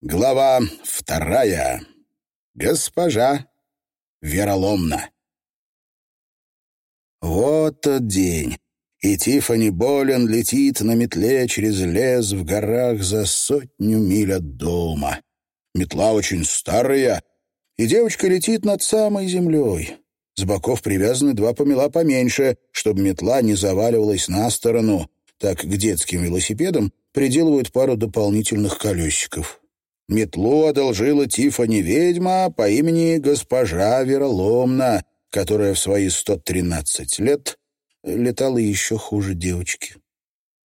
Глава вторая. Госпожа Вероломна. Вот тот день, и Тифани Болен летит на метле через лес в горах за сотню миль от дома. Метла очень старая, и девочка летит над самой землей. С боков привязаны два помела поменьше, чтобы метла не заваливалась на сторону. Так к детским велосипедам приделывают пару дополнительных колесиков. Метлу одолжила Тифани ведьма по имени госпожа Вероломна, которая в свои 113 лет летала еще хуже девочки.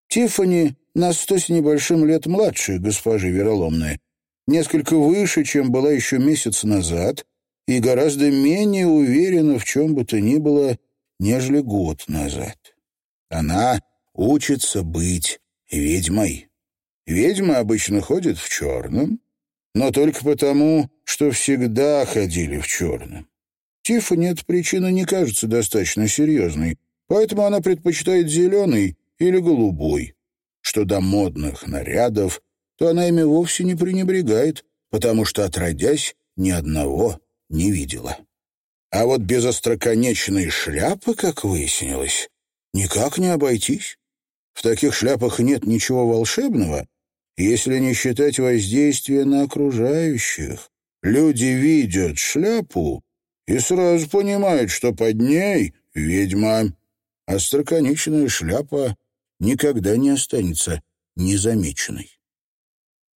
Тифани на сто с небольшим лет младше госпожи Вероломной, несколько выше, чем была еще месяц назад, и гораздо менее уверена в чем бы то ни было, нежели год назад. Она учится быть ведьмой. Ведьмы обычно ходят в черном, но только потому, что всегда ходили в черном. Тиффани эта причина не кажется достаточно серьезной, поэтому она предпочитает зеленый или голубой. Что до модных нарядов, то она ими вовсе не пренебрегает, потому что, отродясь, ни одного не видела. А вот без остроконечной шляпы, как выяснилось, никак не обойтись. В таких шляпах нет ничего волшебного, если не считать воздействия на окружающих. Люди видят шляпу и сразу понимают, что под ней ведьма. Остроконечная шляпа никогда не останется незамеченной.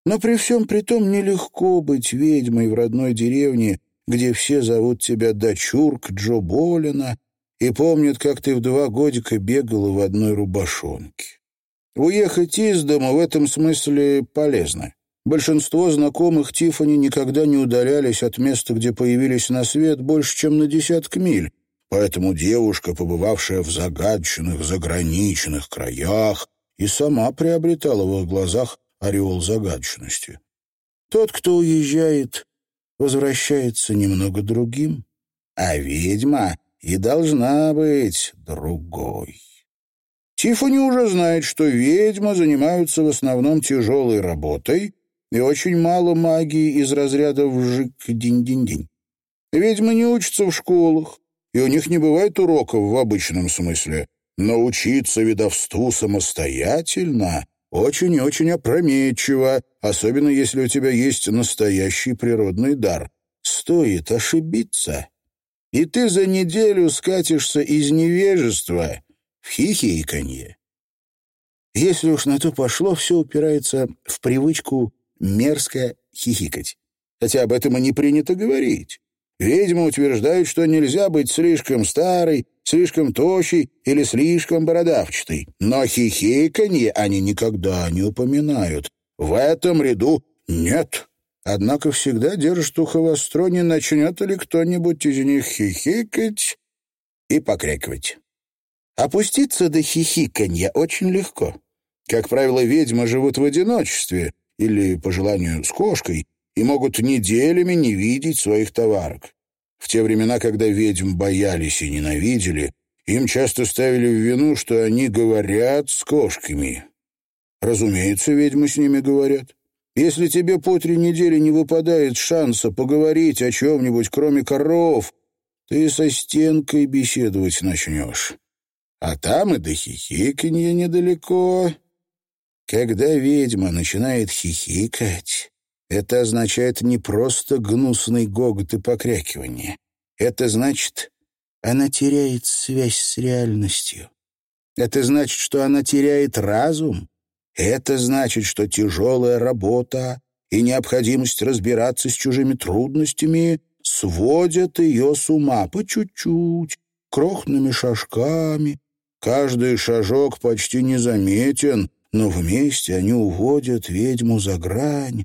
Но при всем при том нелегко быть ведьмой в родной деревне, где все зовут тебя дочурк Джо Болина и помнят, как ты в два годика бегала в одной рубашонке. Уехать из дома в этом смысле полезно. Большинство знакомых Тифани никогда не удалялись от места, где появились на свет, больше, чем на десяток миль. Поэтому девушка, побывавшая в загадочных, заграничных краях, и сама приобретала в их глазах ореол загадочности. Тот, кто уезжает, возвращается немного другим, а ведьма и должна быть другой. Тиффани уже знает, что ведьмы занимаются в основном тяжелой работой и очень мало магии из разряда вжик-динь-динь-динь. Ведьмы не учатся в школах, и у них не бывает уроков в обычном смысле. Но учиться ведовству самостоятельно очень и очень опрометчиво, особенно если у тебя есть настоящий природный дар. Стоит ошибиться, и ты за неделю скатишься из невежества в хихиканье. Если уж на то пошло, все упирается в привычку мерзко хихикать. Хотя об этом и не принято говорить. Ведьмы утверждают, что нельзя быть слишком старой, слишком тощей или слишком бородавчатой. Но хихиканье они никогда не упоминают. В этом ряду нет. Однако всегда держат ухо востро, не начнет ли кто-нибудь из них хихикать и покрякивать. Опуститься до хихиканья очень легко. Как правило, ведьмы живут в одиночестве или, по желанию, с кошкой, и могут неделями не видеть своих товарок. В те времена, когда ведьм боялись и ненавидели, им часто ставили в вину, что они говорят с кошками. Разумеется, ведьмы с ними говорят. Если тебе по три недели не выпадает шанса поговорить о чем-нибудь, кроме коров, ты со стенкой беседовать начнешь а там и до хихиканья недалеко. Когда ведьма начинает хихикать, это означает не просто гнусный гогот и покрякивание. Это значит, она теряет связь с реальностью. Это значит, что она теряет разум. Это значит, что тяжелая работа и необходимость разбираться с чужими трудностями сводят ее с ума по чуть-чуть, крохными шажками, Каждый шажок почти незаметен, но вместе они уводят ведьму за грань,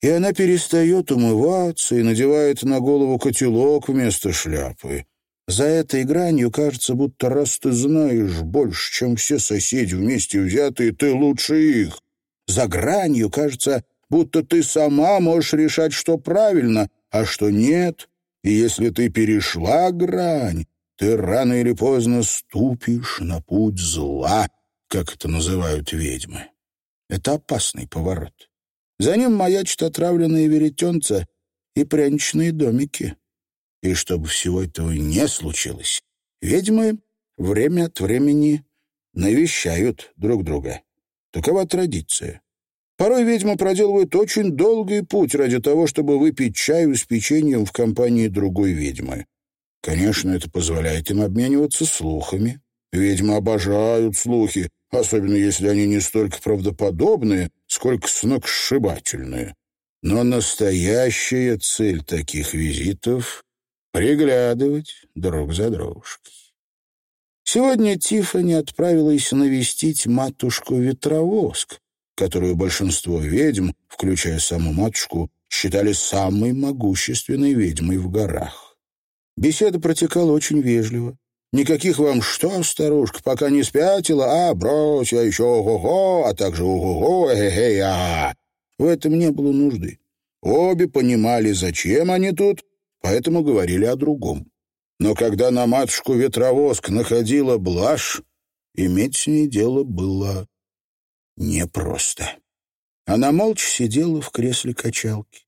и она перестает умываться и надевает на голову котелок вместо шляпы. За этой гранью кажется, будто раз ты знаешь больше, чем все соседи вместе взятые, ты лучше их. За гранью кажется, будто ты сама можешь решать, что правильно, а что нет. И если ты перешла грань, ты рано или поздно ступишь на путь зла, как это называют ведьмы. Это опасный поворот. За ним маячат отравленные веретенца и пряничные домики. И чтобы всего этого не случилось, ведьмы время от времени навещают друг друга. Такова традиция. Порой ведьмы проделывают очень долгий путь ради того, чтобы выпить чаю с печеньем в компании другой ведьмы. Конечно, это позволяет им обмениваться слухами. Ведьмы обожают слухи, особенно если они не столько правдоподобные, сколько сногсшибательные. Но настоящая цель таких визитов — приглядывать друг за дружкой. Сегодня Тиффани отправилась навестить матушку-ветровоск, которую большинство ведьм, включая саму матушку, считали самой могущественной ведьмой в горах. Беседа протекала очень вежливо. Никаких вам «что, старушка, пока не спятила, а, брось, я еще ого-го, а также ого-го, э-э-э, а В этом не было нужды. Обе понимали, зачем они тут, поэтому говорили о другом. Но когда на матушку ветровоск находила блажь, иметь с ней дело было непросто. Она молча сидела в кресле качалки.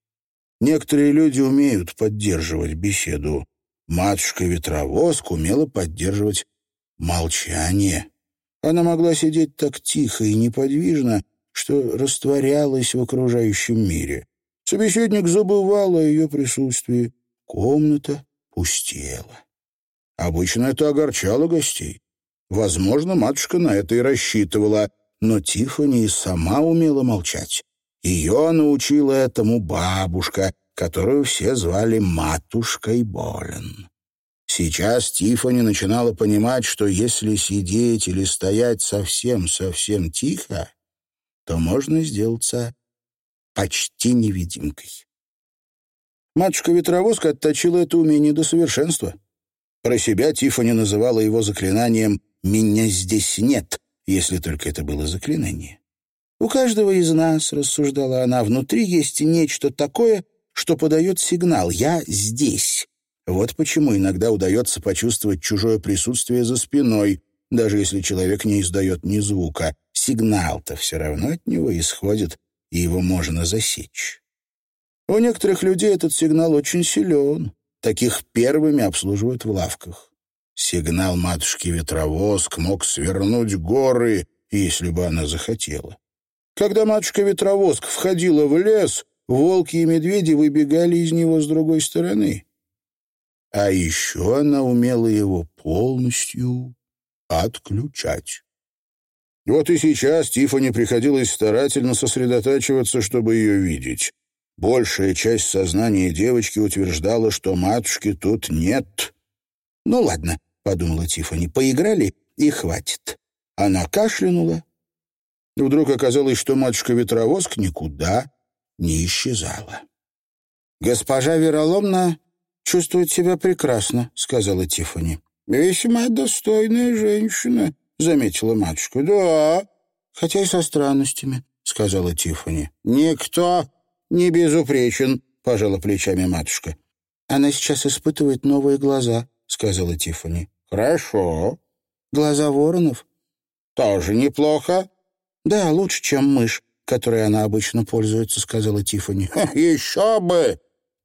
Некоторые люди умеют поддерживать беседу. Матушка-ветровозк умела поддерживать молчание. Она могла сидеть так тихо и неподвижно, что растворялась в окружающем мире. Собеседник забывал о ее присутствии. Комната пустела. Обычно это огорчало гостей. Возможно, матушка на это и рассчитывала — но Тиффани сама умела молчать. Ее научила этому бабушка, которую все звали матушкой Болен. Сейчас Тиффани начинала понимать, что если сидеть или стоять совсем-совсем тихо, то можно сделаться почти невидимкой. Матушка-ветровозка отточила это умение до совершенства. Про себя Тиффани называла его заклинанием «меня здесь нет», если только это было заклинание. У каждого из нас, рассуждала она, внутри есть нечто такое, что подает сигнал «я здесь». Вот почему иногда удается почувствовать чужое присутствие за спиной, даже если человек не издает ни звука. Сигнал-то все равно от него исходит, и его можно засечь. У некоторых людей этот сигнал очень силен. Таких первыми обслуживают в лавках. Сигнал матушки-ветровозк мог свернуть горы, если бы она захотела. Когда матушка-ветровозк входила в лес, волки и медведи выбегали из него с другой стороны. А еще она умела его полностью отключать. Вот и сейчас Тиффани приходилось старательно сосредотачиваться, чтобы ее видеть. Большая часть сознания девочки утверждала, что матушки тут нет. Ну ладно, — подумала Тиффани. «Поиграли, и хватит». Она кашлянула. Вдруг оказалось, что матушка-ветровозк никуда не исчезала. «Госпожа Вероломна чувствует себя прекрасно», — сказала Тиффани. «Весьма достойная женщина», — заметила матушка. «Да, хотя и со странностями», — сказала Тиффани. «Никто не безупречен», — пожала плечами матушка. «Она сейчас испытывает новые глаза», — сказала Тиффани. «Хорошо. Глаза воронов?» «Тоже неплохо». «Да, лучше, чем мышь, которой она обычно пользуется», — сказала Тиффани. «Еще бы!»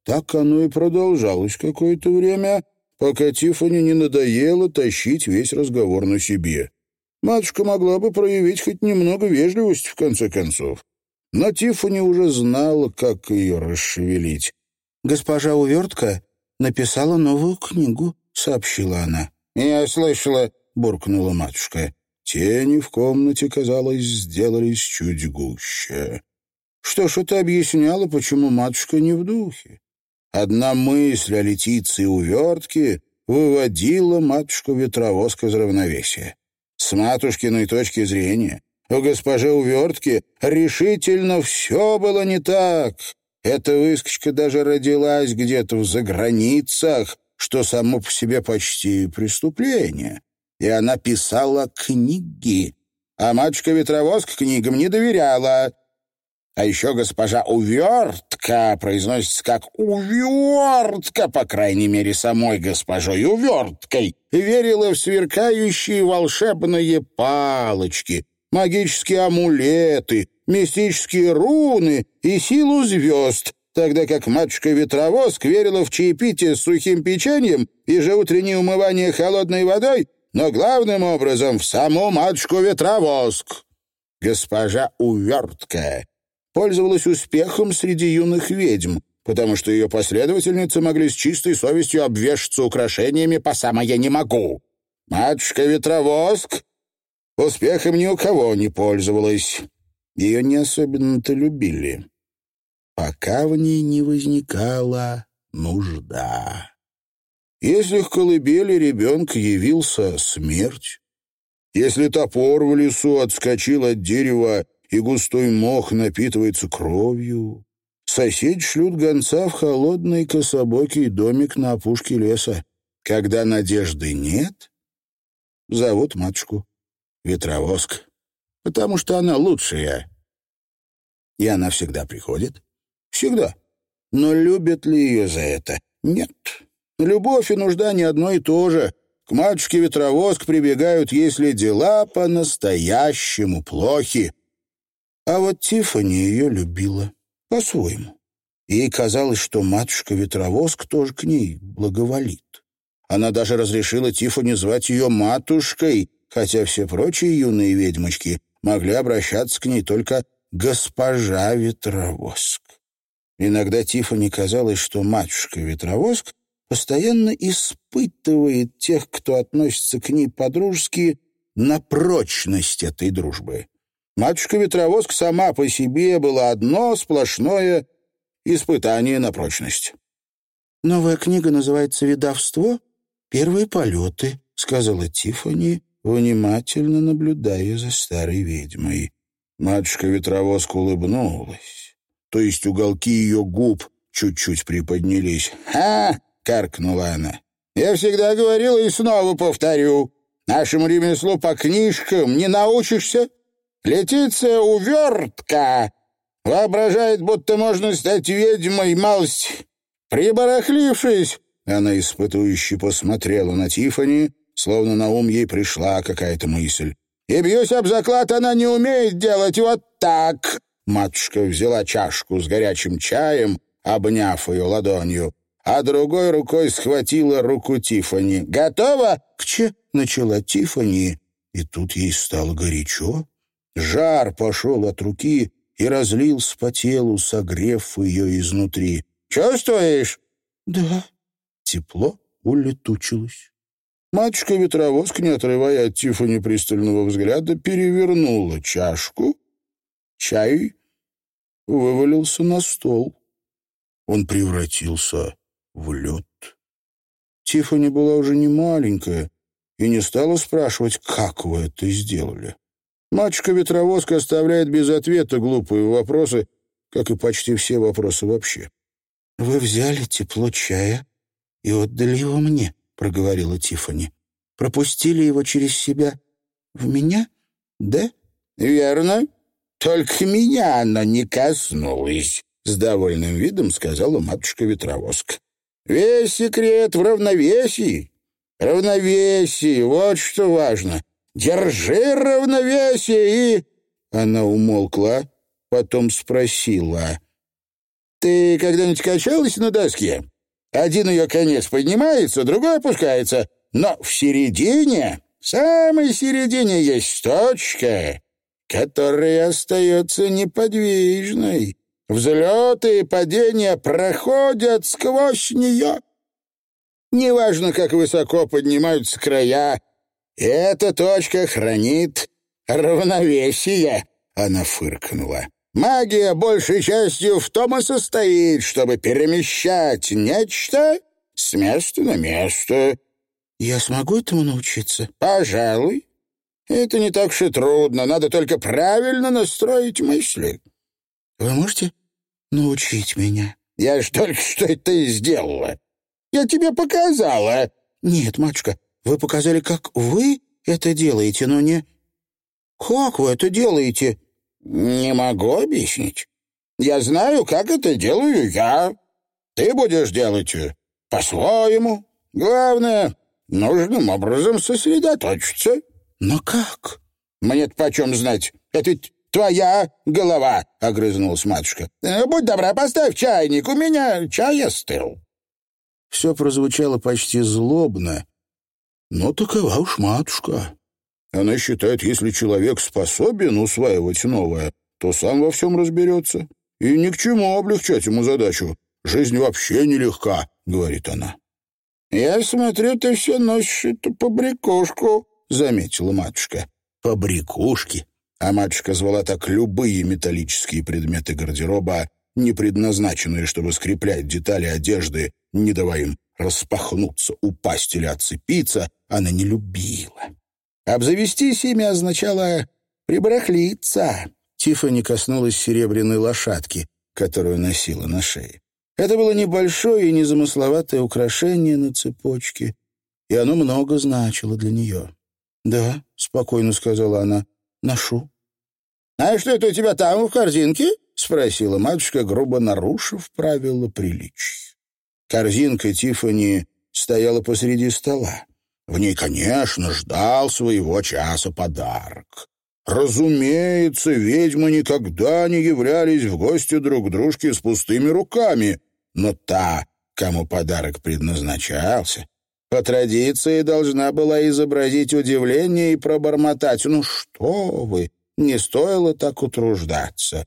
Так оно и продолжалось какое-то время, пока Тиффани не надоело тащить весь разговор на себе. Матушка могла бы проявить хоть немного вежливости, в конце концов. Но Тиффани уже знала, как ее расшевелить. «Госпожа Увертка написала новую книгу», — сообщила она. «Я слышала», — буркнула матушка. Тени в комнате, казалось, сделались чуть гуще. Что ж, это объясняло, почему матушка не в духе. Одна мысль о Летиции увертке выводила матушку-ветровозк из равновесия. С матушкиной точки зрения у госпожи Увертки решительно все было не так. Эта выскочка даже родилась где-то в заграницах, что само по себе почти преступление. И она писала книги. А матушка-ветровозка книгам не доверяла. А еще госпожа Увертка произносится как Увертка, по крайней мере, самой госпожой Уверткой, верила в сверкающие волшебные палочки, магические амулеты, мистические руны и силу звезд, тогда как матушка-ветровоск верила в чаепитие с сухим печеньем и ежеутреннее умывание холодной водой, но главным образом в саму матушку-ветровоск. Госпожа Увертка пользовалась успехом среди юных ведьм, потому что ее последовательницы могли с чистой совестью обвешаться украшениями по самое «не могу». Матушка-ветровоск успехом ни у кого не пользовалась. Ее не особенно-то любили, пока в ней не возникала нужда. Если к колыбели ребенка явился смерть, если топор в лесу отскочил от дерева и густой мох напитывается кровью, соседи шлют гонца в холодный кособокий домик на опушке леса. Когда надежды нет, зовут матушку Ветровоск, потому что она лучшая. И она всегда приходит. Всегда. Но любят ли ее за это? Нет. Любовь и нужда не одно и то же. К матушке Ветровоск прибегают, если дела по-настоящему плохи. А вот Тиффани ее любила по-своему. Ей казалось, что матушка Ветровоск тоже к ней благоволит. Она даже разрешила Тиффани звать ее матушкой, хотя все прочие юные ведьмочки могли обращаться к ней только «госпожа Ветровоск». Иногда Тиффани казалось, что матушка Ветровоск постоянно испытывает тех, кто относится к ней по-дружески, на прочность этой дружбы. Матушка-ветровозка сама по себе была одно сплошное испытание на прочность. «Новая книга называется «Видовство. Первые полеты», — сказала Тиффани, внимательно наблюдая за старой ведьмой. Матушка-ветровозка улыбнулась, то есть уголки ее губ чуть-чуть приподнялись. «Ха!» — каркнула она. «Я всегда говорила и снова повторю. Нашему ремеслу по книжкам не научишься. Летиция увертка воображает, будто можно стать ведьмой малость. Прибарахлившись, она испытующе посмотрела на Тифани, словно на ум ей пришла какая-то мысль. «И бьюсь об заклад, она не умеет делать вот так!» Матушка взяла чашку с горячим чаем, обняв ее ладонью а другой рукой схватила руку Тифани. «Готово?» «К че?» — начала Тифани, и тут ей стало горячо. Жар пошел от руки и разлился по телу, согрев ее изнутри. «Чувствуешь?» «Да». Тепло улетучилось. Матушка-ветровозка, не отрывая от Тифани пристального взгляда, перевернула чашку. Чай вывалился на стол. Он превратился в лед. Тиффани была уже не маленькая и не стала спрашивать, как вы это сделали. Мачка-ветровозка оставляет без ответа глупые вопросы, как и почти все вопросы вообще. «Вы взяли тепло чая и отдали его мне», — проговорила Тиффани. «Пропустили его через себя в меня, да?» «Верно. Только меня она не коснулась», — с довольным видом сказала матушка-ветровозка. Весь секрет в равновесии. Равновесие, вот что важно. Держи равновесие и...» Она умолкла, потом спросила. «Ты когда-нибудь качалась на доске? Один ее конец поднимается, другой опускается, но в середине, в самой середине есть точка, которая остается неподвижной. Взлеты и падения проходят сквозь нее. Неважно, как высоко поднимаются края, эта точка хранит равновесие, — она фыркнула. Магия большей частью в том и состоит, чтобы перемещать нечто с места на место. Я смогу этому научиться? Пожалуй. Это не так уж и трудно, надо только правильно настроить мысли. Вы можете научить меня». «Я ж только что это и сделала. Я тебе показала». «Нет, матушка, вы показали, как вы это делаете, но не... Как вы это делаете?» «Не могу объяснить. Я знаю, как это делаю я. Ты будешь делать по-своему. Главное, нужным образом сосредоточиться». «Но как?» «Мне-то почем знать? Это ведь твоя голова», — огрызнулась матушка. «Э, «Будь добра, поставь чайник, у меня чай остыл». Все прозвучало почти злобно, но такова уж матушка. Она считает, если человек способен усваивать новое, то сам во всем разберется. И ни к чему облегчать ему задачу. Жизнь вообще нелегка, — говорит она. «Я смотрю, ты все носишь эту побрякушку», — заметила матушка. «Побрякушки?» А матушка звала так любые металлические предметы гардероба, не предназначенные, чтобы скреплять детали одежды, не давая им распахнуться, упасть или отцепиться, она не любила. Обзавестись ими означало прибарахлиться. Тиффани коснулась серебряной лошадки, которую носила на шее. Это было небольшое и незамысловатое украшение на цепочке, и оно много значило для нее. «Да», — спокойно сказала она, — «ношу». «А что это у тебя там в корзинке?» — спросила матушка, грубо нарушив правила приличий. Корзинка Тифани стояла посреди стола. В ней, конечно, ждал своего часа подарок. Разумеется, ведьмы никогда не являлись в гости друг дружке с пустыми руками, но та, кому подарок предназначался, по традиции должна была изобразить удивление и пробормотать. «Ну что вы, не стоило так утруждаться».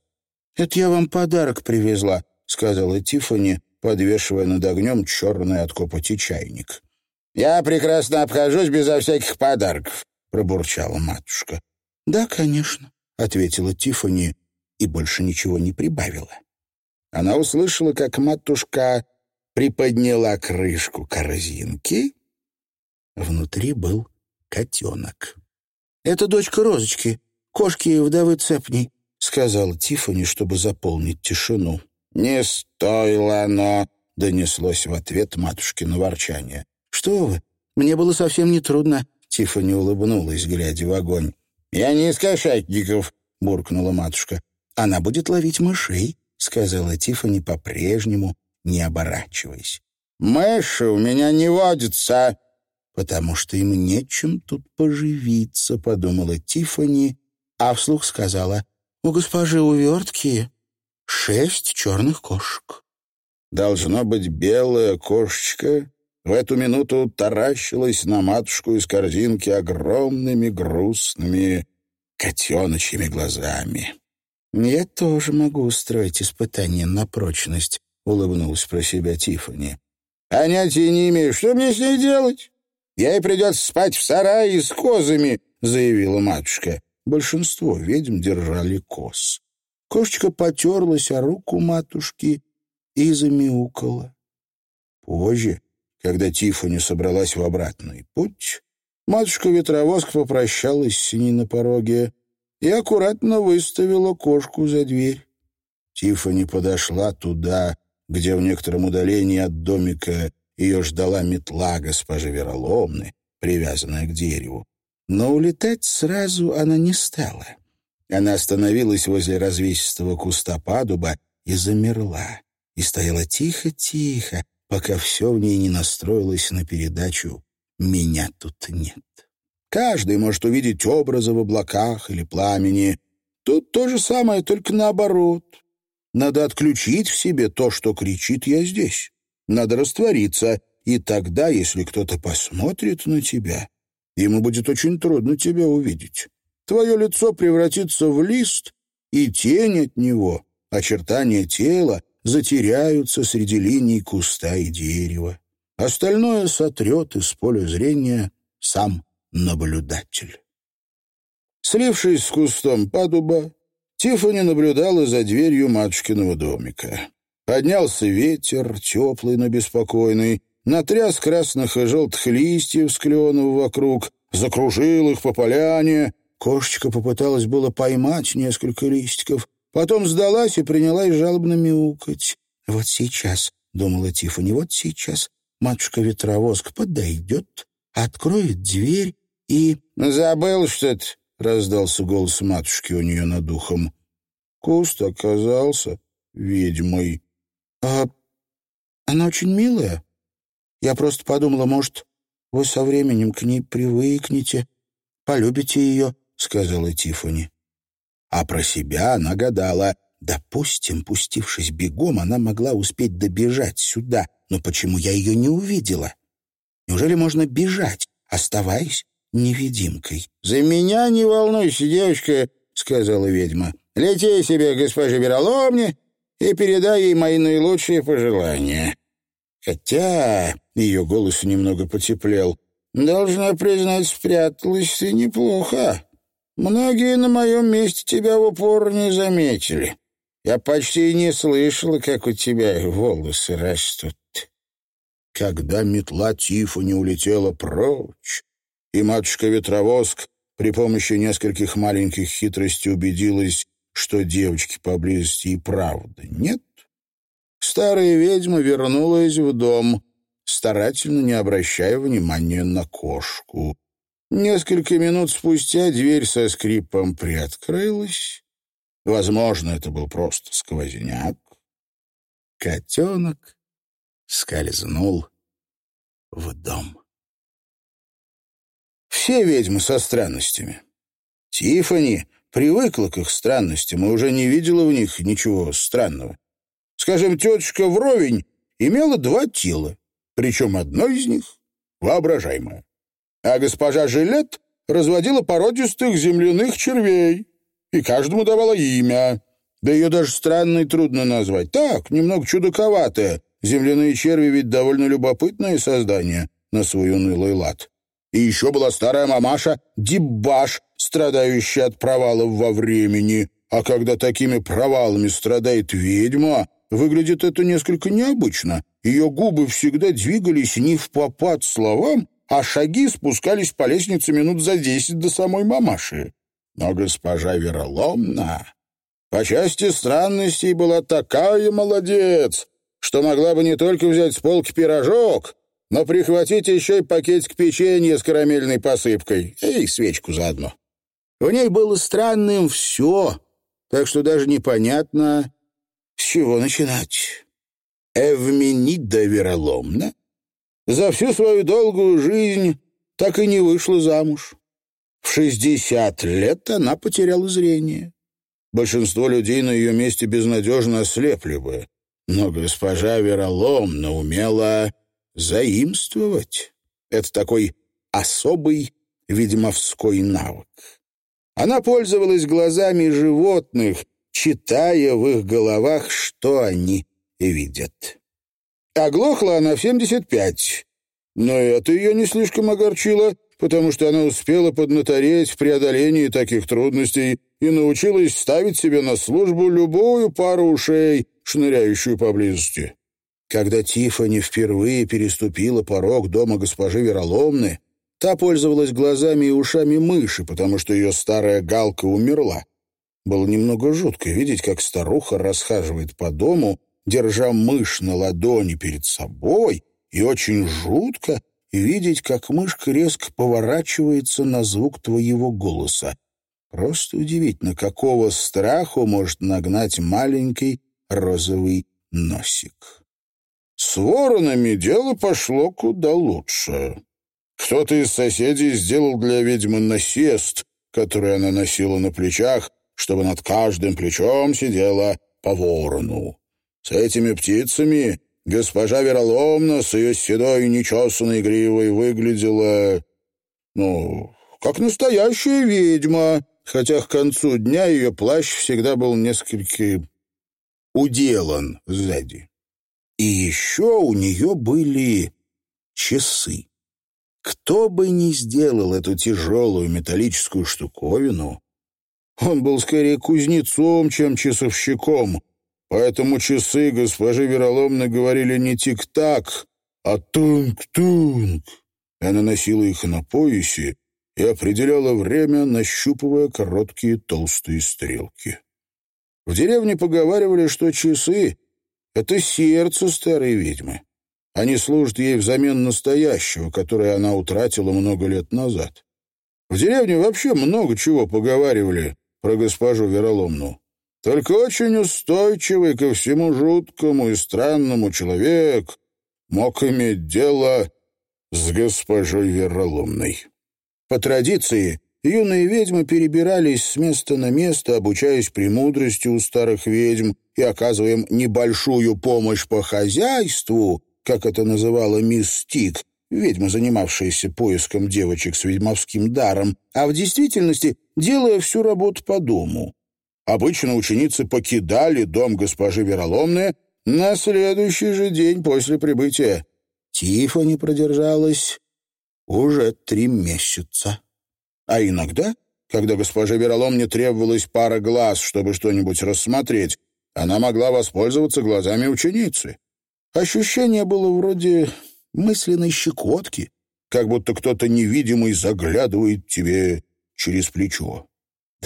«Это я вам подарок привезла», — сказала Тиффани, подвешивая над огнем черный от копоти чайник. «Я прекрасно обхожусь безо всяких подарков», — пробурчала матушка. «Да, конечно», — ответила Тиффани и больше ничего не прибавила. Она услышала, как матушка приподняла крышку корзинки. Внутри был котенок. «Это дочка Розочки, кошки вдовы Цепней», — сказала Тиффани, чтобы заполнить тишину. «Не стоило оно», — донеслось в ответ матушкино ворчание. «Что вы? Мне было совсем нетрудно», — Тиффани улыбнулась, глядя в огонь. «Я не из кошатников», — буркнула матушка. «Она будет ловить мышей», — сказала Тиффани по-прежнему, не оборачиваясь. «Мыши у меня не водятся», «Потому что им нечем тут поживиться», — подумала Тиффани, а вслух сказала, «У госпожи увертки шесть черных кошек». Должно быть, белая кошечка в эту минуту таращилась на матушку из корзинки огромными грустными котеночьими глазами. «Я тоже могу устроить испытание на прочность», — улыбнулась про себя Тиффани. «Понятия не имею, что мне с ней делать? Ей придется спать в сарае с козами», — заявила матушка. Большинство ведьм держали коз. Кошечка потерлась о руку матушки и замяукала. Позже, когда Тиффани собралась в обратный путь, матушка-ветровозк попрощалась с ней на пороге и аккуратно выставила кошку за дверь. Тиффани подошла туда, где в некотором удалении от домика ее ждала метла госпожи Вероломны, привязанная к дереву. Но улетать сразу она не стала. Она остановилась возле развесистого куста падуба и замерла, и стояла тихо-тихо, пока все в ней не настроилось на передачу «Меня тут нет». Каждый может увидеть образы в облаках или пламени. Тут то же самое, только наоборот. Надо отключить в себе то, что кричит «я здесь». Надо раствориться, и тогда, если кто-то посмотрит на тебя, ему будет очень трудно тебя увидеть. Твое лицо превратится в лист, и тень от него, очертания тела затеряются среди линий куста и дерева. Остальное сотрет из поля зрения сам наблюдатель. Слившись с кустом падуба, Тиффани наблюдала за дверью матушкиного домика. Поднялся ветер, теплый, но беспокойный, натряс красных и желтых листьев с кленов вокруг, закружил их по поляне. Кошечка попыталась было поймать несколько листиков, потом сдалась и принялась жалобно мяукать. «Вот сейчас», — думала Тиффани, — «вот сейчас матушка-ветровозк подойдет, откроет дверь и... «Забыл что-то», — раздался голос матушки у нее над ухом. Куст оказался ведьмой. «А она очень милая. Я просто подумала, может, вы со временем к ней привыкнете, полюбите ее», — сказала Тиффани. А про себя она гадала. Допустим, пустившись бегом, она могла успеть добежать сюда. Но почему я ее не увидела? Неужели можно бежать, оставаясь невидимкой? «За меня не волнуйся, девочка», — сказала ведьма. «Лети себе, госпоже Вероломне, и передай ей мои наилучшие пожелания». Хотя ее голос немного потеплел. «Должна признать, спряталась ты неплохо. Многие на моем месте тебя в упор не заметили. Я почти не слышала, как у тебя волосы растут». Когда метла Тифани улетела прочь, и матушка-ветровоск при помощи нескольких маленьких хитростей убедилась, что девочки поблизости и правда нет, старая ведьма вернулась в дом, старательно не обращая внимания на кошку. Несколько минут спустя дверь со скрипом приоткрылась. Возможно, это был просто сквозняк. Котенок скользнул в дом. Все ведьмы со странностями. Тифани привыкла к их странностям и уже не видела в них ничего странного. Скажем, тетушка вровень имела два тела, причем одно из них воображаемое. А госпожа Жилет разводила породистых земляных червей и каждому давала имя. Да ее даже странно и трудно назвать. Так, немного чудаковатое. Земляные черви ведь довольно любопытное создание на свой унылый лад. И еще была старая мамаша Дибаш, страдающая от провалов во времени. А когда такими провалами страдает ведьма, выглядит это несколько необычно. Ее губы всегда двигались не в попад словам, а шаги спускались по лестнице минут за десять до самой мамаши. Но госпожа Вероломна по части странностей была такая молодец, что могла бы не только взять с полки пирожок, но прихватить еще и пакетик печенья с карамельной посыпкой и свечку заодно. В ней было странным все, так что даже непонятно, с чего начинать. Эвменида вероломна за всю свою долгую жизнь так и не вышла замуж. В шестьдесят лет она потеряла зрение. Большинство людей на ее месте безнадежно ослепли бы, но госпожа вероломно умела заимствовать. Это такой особый ведьмовской навык. Она пользовалась глазами животных, читая в их головах, что они видят. Оглохла она в 75, но это ее не слишком огорчило, потому что она успела поднатореть в преодолении таких трудностей и научилась ставить себе на службу любую пару ушей, шныряющую поблизости. Когда Тиффани впервые переступила порог дома госпожи Вероломны, та пользовалась глазами и ушами мыши, потому что ее старая галка умерла. Было немного жутко видеть, как старуха расхаживает по дому, держа мышь на ладони перед собой, и очень жутко видеть, как мышка резко поворачивается на звук твоего голоса. Просто удивительно, какого страху может нагнать маленький розовый носик. С воронами дело пошло куда лучше. Кто-то из соседей сделал для ведьмы насест, который она носила на плечах, чтобы над каждым плечом сидела по ворону. С этими птицами госпожа Вероломна с ее седой нечесанной гривой выглядела, ну, как настоящая ведьма, хотя к концу дня ее плащ всегда был несколько уделан сзади. И еще у нее были часы. Кто бы ни сделал эту тяжелую металлическую штуковину, он был скорее кузнецом, чем часовщиком, поэтому часы госпожи Вероломны говорили не тик-так, а тунг-тунг. Она носила их на поясе и определяла время, нащупывая короткие толстые стрелки. В деревне поговаривали, что часы это сердце старой ведьмы. Они служат ей взамен настоящего, которое она утратила много лет назад. В деревне вообще много чего поговаривали про госпожу Вероломну. Только очень устойчивый ко всему жуткому и странному человек мог иметь дело с госпожой Вероломной. По традиции, юные ведьмы перебирались с места на место, обучаясь премудрости у старых ведьм и оказывая им небольшую помощь по хозяйству, как это называла мисс Тик, ведьма, занимавшаяся поиском девочек с ведьмовским даром, а в действительности делая всю работу по дому. Обычно ученицы покидали дом госпожи Вероломны на следующий же день после прибытия. Тифани продержалась уже три месяца. А иногда, когда госпоже Вероломне требовалась пара глаз, чтобы что-нибудь рассмотреть, она могла воспользоваться глазами ученицы. Ощущение было вроде мысленной щекотки, как будто кто-то невидимый заглядывает тебе через плечо.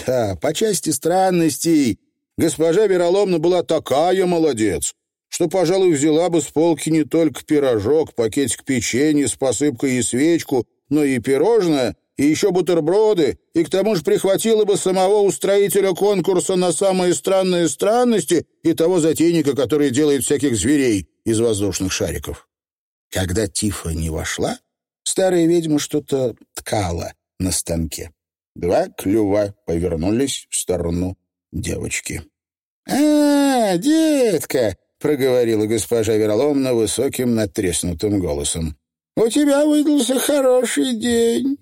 Да, по части странностей госпожа Вероломна была такая молодец, что, пожалуй, взяла бы с полки не только пирожок, пакетик печенья с посыпкой и свечку, но и пирожное, и еще бутерброды, и к тому же прихватила бы самого устроителя конкурса на самые странные странности и того затейника, который делает всяких зверей из воздушных шариков. Когда Тифа не вошла, старая ведьма что-то ткала на станке. Два клюва повернулись в сторону девочки. «А, детка!» — проговорила госпожа Вероломна высоким натреснутым голосом. «У тебя выдался хороший день».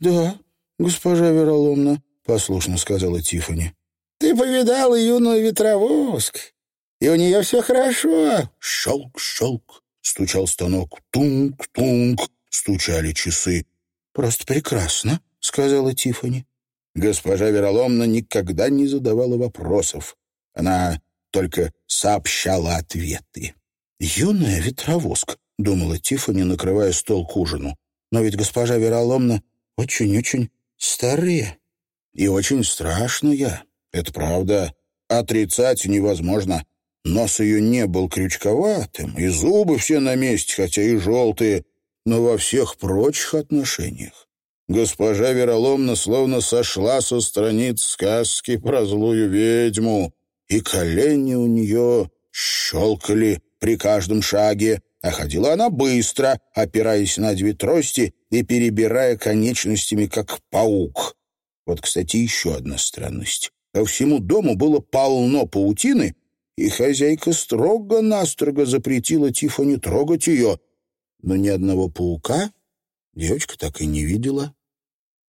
«Да, госпожа Вероломна», — послушно сказала Тифани. «Ты повидала юную ветровоск, и у нее все хорошо». «Щелк, щелк», — стучал станок. «Тунк, тунк», — стучали часы. «Просто прекрасно», — сказала Тифани. Госпожа Вероломна никогда не задавала вопросов. Она только сообщала ответы. «Юная ветровозка», — думала Тифани, накрывая стол к ужину. «Но ведь госпожа Вероломна очень-очень старые и очень страшная. Это правда. Отрицать невозможно. Нос ее не был крючковатым, и зубы все на месте, хотя и желтые, но во всех прочих отношениях. Госпожа Вероломна словно сошла со страниц сказки про злую ведьму и колени у нее щелкали при каждом шаге, а ходила она быстро, опираясь на две трости и перебирая конечностями, как паук. Вот, кстати, еще одна странность. По всему дому было полно паутины, и хозяйка строго-настрого запретила Тифоне трогать ее. Но ни одного паука девочка так и не видела.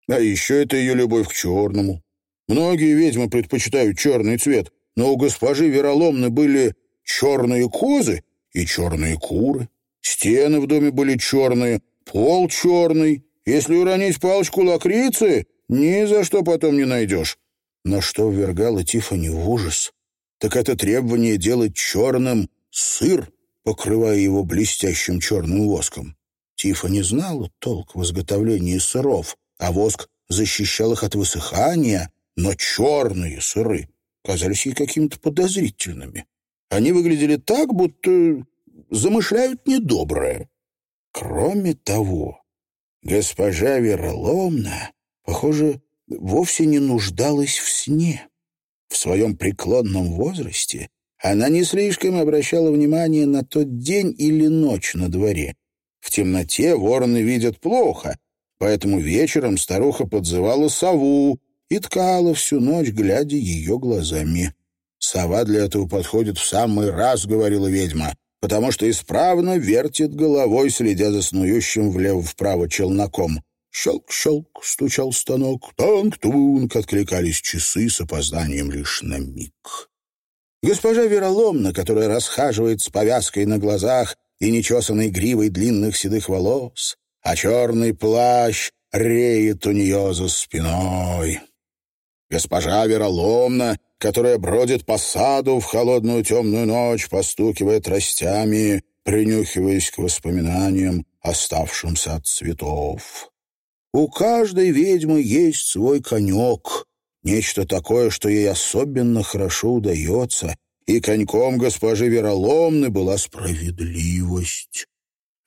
А еще это ее любовь к черному. Многие ведьмы предпочитают черный цвет, но у госпожи Вероломны были черные козы и черные куры. Стены в доме были черные, пол черный. Если уронить палочку лакрицы, ни за что потом не найдешь. Но что ввергало Тифани в ужас, так это требование делать черным сыр, покрывая его блестящим черным воском. Тифани знала толк в изготовлении сыров, а воск защищал их от высыхания, но черные сыры казались ей какими-то подозрительными. Они выглядели так, будто замышляют недоброе. Кроме того, госпожа Вероломна, похоже, вовсе не нуждалась в сне. В своем преклонном возрасте она не слишком обращала внимание на тот день или ночь на дворе. В темноте вороны видят плохо, поэтому вечером старуха подзывала сову, и ткала всю ночь, глядя ее глазами. «Сова для этого подходит в самый раз», — говорила ведьма, «потому что исправно вертит головой, следя за снующим влево-вправо челноком». «Щелк-щелк!» — стучал станок. «Танк-тунк!» — откликались часы с опозданием лишь на миг. Госпожа Вероломна, которая расхаживает с повязкой на глазах и нечесанной гривой длинных седых волос, а черный плащ реет у нее за спиной. Госпожа Вероломна, которая бродит по саду в холодную темную ночь, постукивая тростями, принюхиваясь к воспоминаниям, оставшимся от цветов. У каждой ведьмы есть свой конек, нечто такое, что ей особенно хорошо удается, и коньком госпожи Вероломны была справедливость.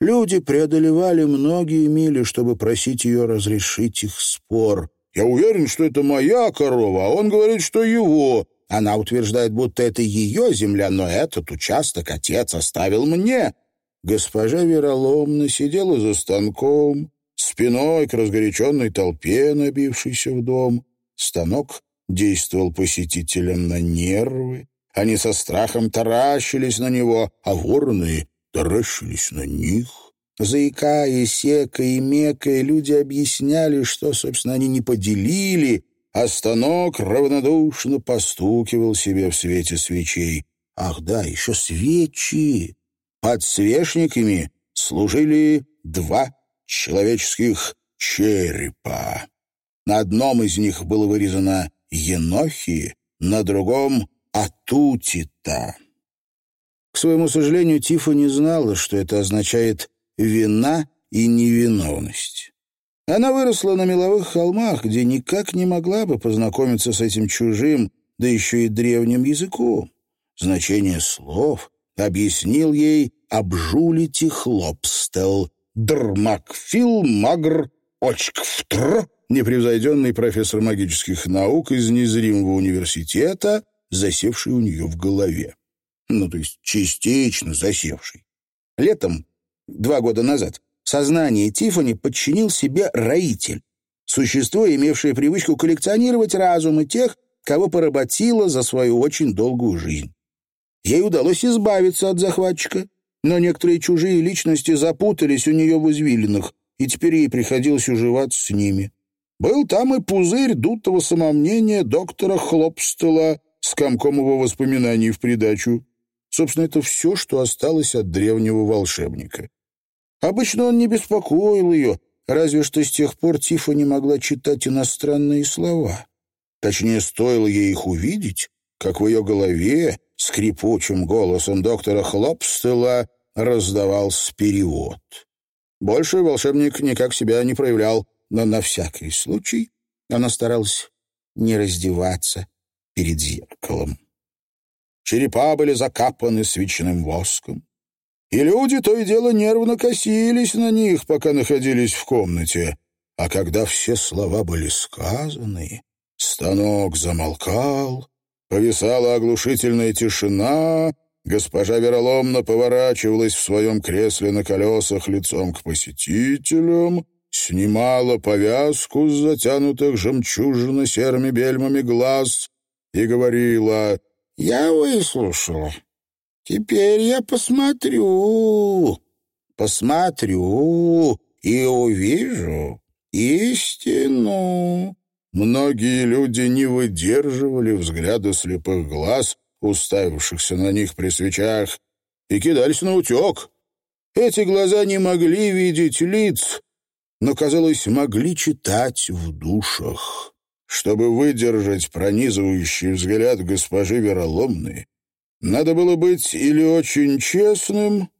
Люди преодолевали многие мили, чтобы просить ее разрешить их спор — я уверен, что это моя корова, а он говорит, что его. Она утверждает, будто это ее земля, но этот участок отец оставил мне. Госпожа Вероломна сидела за станком, спиной к разгоряченной толпе, набившейся в дом. Станок действовал посетителям на нервы. Они со страхом таращились на него, а вороны таращились на них. Заикаясь, секая и мекая, люди объясняли, что, собственно, они не поделили, а станок равнодушно постукивал себе в свете свечей. Ах да, еще свечи! Под свечниками служили два человеческих черепа. На одном из них было вырезано «Енохи», на другом — «Атутита». К своему сожалению, Тифа не знала, что это означает «вина» и «невиновность». Она выросла на меловых холмах, где никак не могла бы познакомиться с этим чужим, да еще и древним языком. Значение слов объяснил ей «обжулите хлопстел», «дрмакфил магр очквтр», непревзойденный профессор магических наук из незримого университета, засевший у нее в голове. Ну, то есть частично засевший. Летом, два года назад, сознание Тифани подчинил себе роитель, существо, имевшее привычку коллекционировать разумы тех, кого поработило за свою очень долгую жизнь. Ей удалось избавиться от захватчика, но некоторые чужие личности запутались у нее в извилинах, и теперь ей приходилось уживаться с ними. Был там и пузырь дутого самомнения доктора Хлопстела с комком его воспоминаний в придачу. Собственно, это все, что осталось от древнего волшебника. Обычно он не беспокоил ее, разве что с тех пор Тифа не могла читать иностранные слова. Точнее, стоило ей их увидеть, как в ее голове скрипучим голосом доктора Хлопстела раздавался перевод. Больше волшебник никак себя не проявлял, но на всякий случай она старалась не раздеваться перед зеркалом. Черепа были закапаны свечным воском, и люди то и дело нервно косились на них, пока находились в комнате. А когда все слова были сказаны, станок замолкал, повисала оглушительная тишина, госпожа вероломно поворачивалась в своем кресле на колесах лицом к посетителям — снимала повязку с затянутых жемчужно-серыми бельмами глаз и говорила «Я выслушала. Теперь я посмотрю, посмотрю и увижу истину». Многие люди не выдерживали взгляда слепых глаз, уставившихся на них при свечах, и кидались на утек. Эти глаза не могли видеть лиц, но, казалось, могли читать в душах. Чтобы выдержать пронизывающий взгляд госпожи Вероломны, надо было быть или очень честным,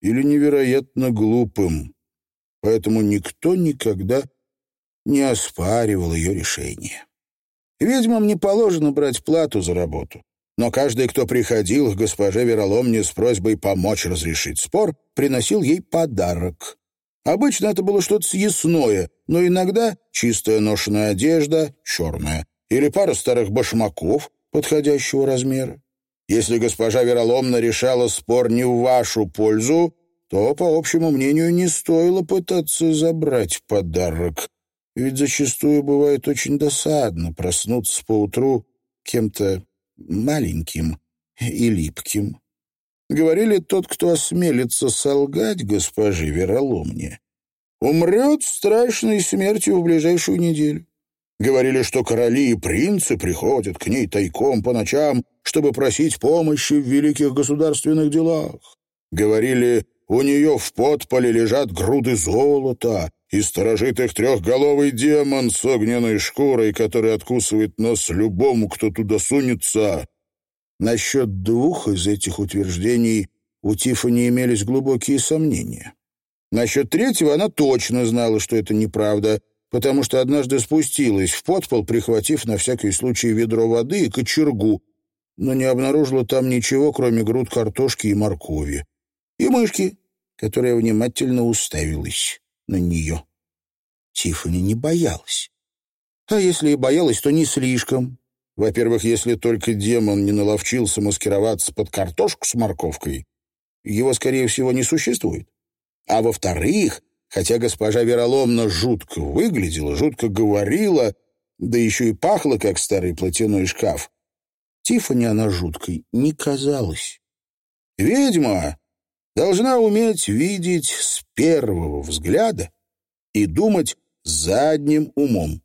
или невероятно глупым. Поэтому никто никогда не оспаривал ее решение. Ведьмам не положено брать плату за работу, но каждый, кто приходил к госпоже Вероломне с просьбой помочь разрешить спор, приносил ей подарок. Обычно это было что-то съестное, но иногда чистая ношеная одежда, черная, или пара старых башмаков подходящего размера. Если госпожа Вероломна решала спор не в вашу пользу, то, по общему мнению, не стоило пытаться забрать подарок. Ведь зачастую бывает очень досадно проснуться поутру кем-то маленьким и липким. Говорили, тот, кто осмелится солгать госпоже Вероломне, умрет страшной смертью в ближайшую неделю. Говорили, что короли и принцы приходят к ней тайком по ночам, чтобы просить помощи в великих государственных делах. Говорили, у нее в подполе лежат груды золота, и сторожит их трехголовый демон с огненной шкурой, который откусывает нос любому, кто туда сунется. Насчет двух из этих утверждений у Тиффани имелись глубокие сомнения. Насчет третьего она точно знала, что это неправда, потому что однажды спустилась в подпол, прихватив на всякий случай ведро воды и кочергу, но не обнаружила там ничего, кроме груд картошки и моркови. И мышки, которая внимательно уставилась на нее. Тиффани не боялась. А если и боялась, то не слишком. Во-первых, если только демон не наловчился маскироваться под картошку с морковкой, его, скорее всего, не существует. А во-вторых, хотя госпожа Вероломна жутко выглядела, жутко говорила, да еще и пахла, как старый платяной шкаф, Тиффани она жуткой не казалась. Ведьма должна уметь видеть с первого взгляда и думать задним умом.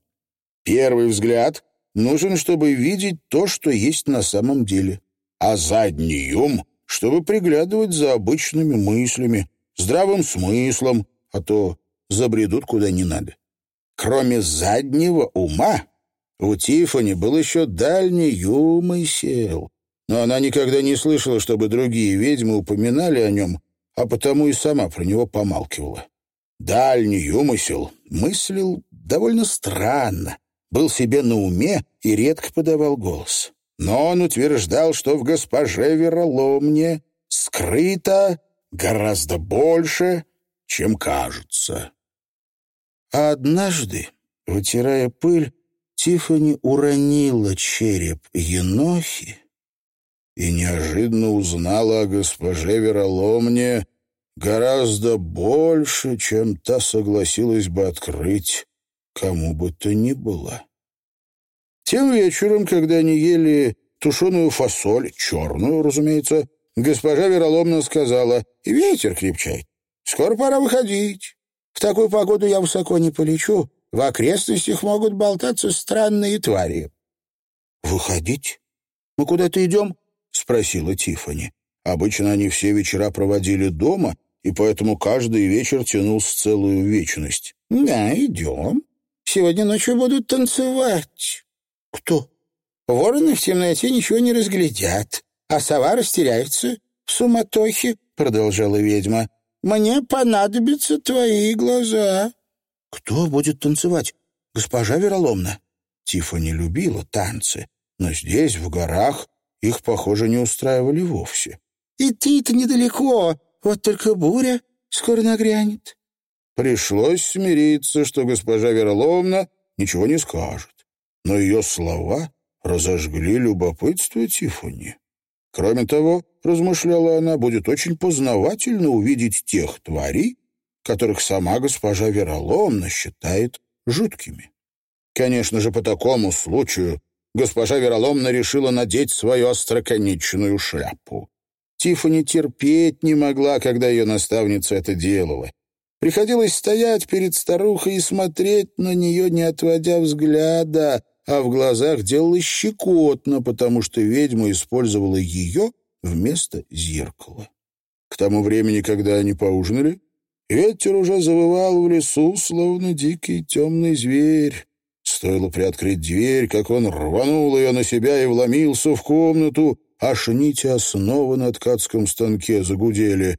Первый взгляд нужен, чтобы видеть то, что есть на самом деле, а задний ум, чтобы приглядывать за обычными мыслями, здравым смыслом, а то забредут куда не надо. Кроме заднего ума, у Тифани был еще дальний умысел, но она никогда не слышала, чтобы другие ведьмы упоминали о нем, а потому и сама про него помалкивала. Дальний умысел мыслил довольно странно, был себе на уме и редко подавал голос. Но он утверждал, что в госпоже Вероломне скрыто гораздо больше, чем кажется. А однажды, вытирая пыль, Тиффани уронила череп Енохи и неожиданно узнала о госпоже Вероломне гораздо больше, чем та согласилась бы открыть кому бы то ни было. Тем вечером, когда они ели тушеную фасоль, черную, разумеется, госпожа Вероломна сказала, «Ветер крепчает. Скоро пора выходить. В такую погоду я высоко не полечу. В окрестностях могут болтаться странные твари». «Выходить? Мы куда-то идем?» — спросила Тифани. Обычно они все вечера проводили дома, и поэтому каждый вечер тянулся целую вечность. «Да, идем. Сегодня ночью будут танцевать». «Кто?» «Вороны в темноте ничего не разглядят, а сова растеряется в суматохе», — продолжала ведьма. «Мне понадобятся твои глаза». «Кто будет танцевать? Госпожа Вероломна?» Тифани любила танцы, но здесь, в горах, их, похоже, не устраивали вовсе. «Идти-то недалеко, вот только буря скоро нагрянет». Пришлось смириться, что госпожа Вероломна ничего не скажет. Но ее слова разожгли любопытство Тифани. Кроме того, размышляла она, будет очень познавательно увидеть тех тварей, которых сама госпожа Вероломна считает жуткими. Конечно же, по такому случаю госпожа Вероломна решила надеть свою остроконечную шляпу. Тиффани терпеть не могла, когда ее наставница это делала. Приходилось стоять перед старухой и смотреть на нее, не отводя взгляда, а в глазах делалось щекотно, потому что ведьма использовала ее вместо зеркала. К тому времени, когда они поужинали, ветер уже завывал в лесу, словно дикий темный зверь. Стоило приоткрыть дверь, как он рванул ее на себя и вломился в комнату, аж нити основы на ткацком станке загудели.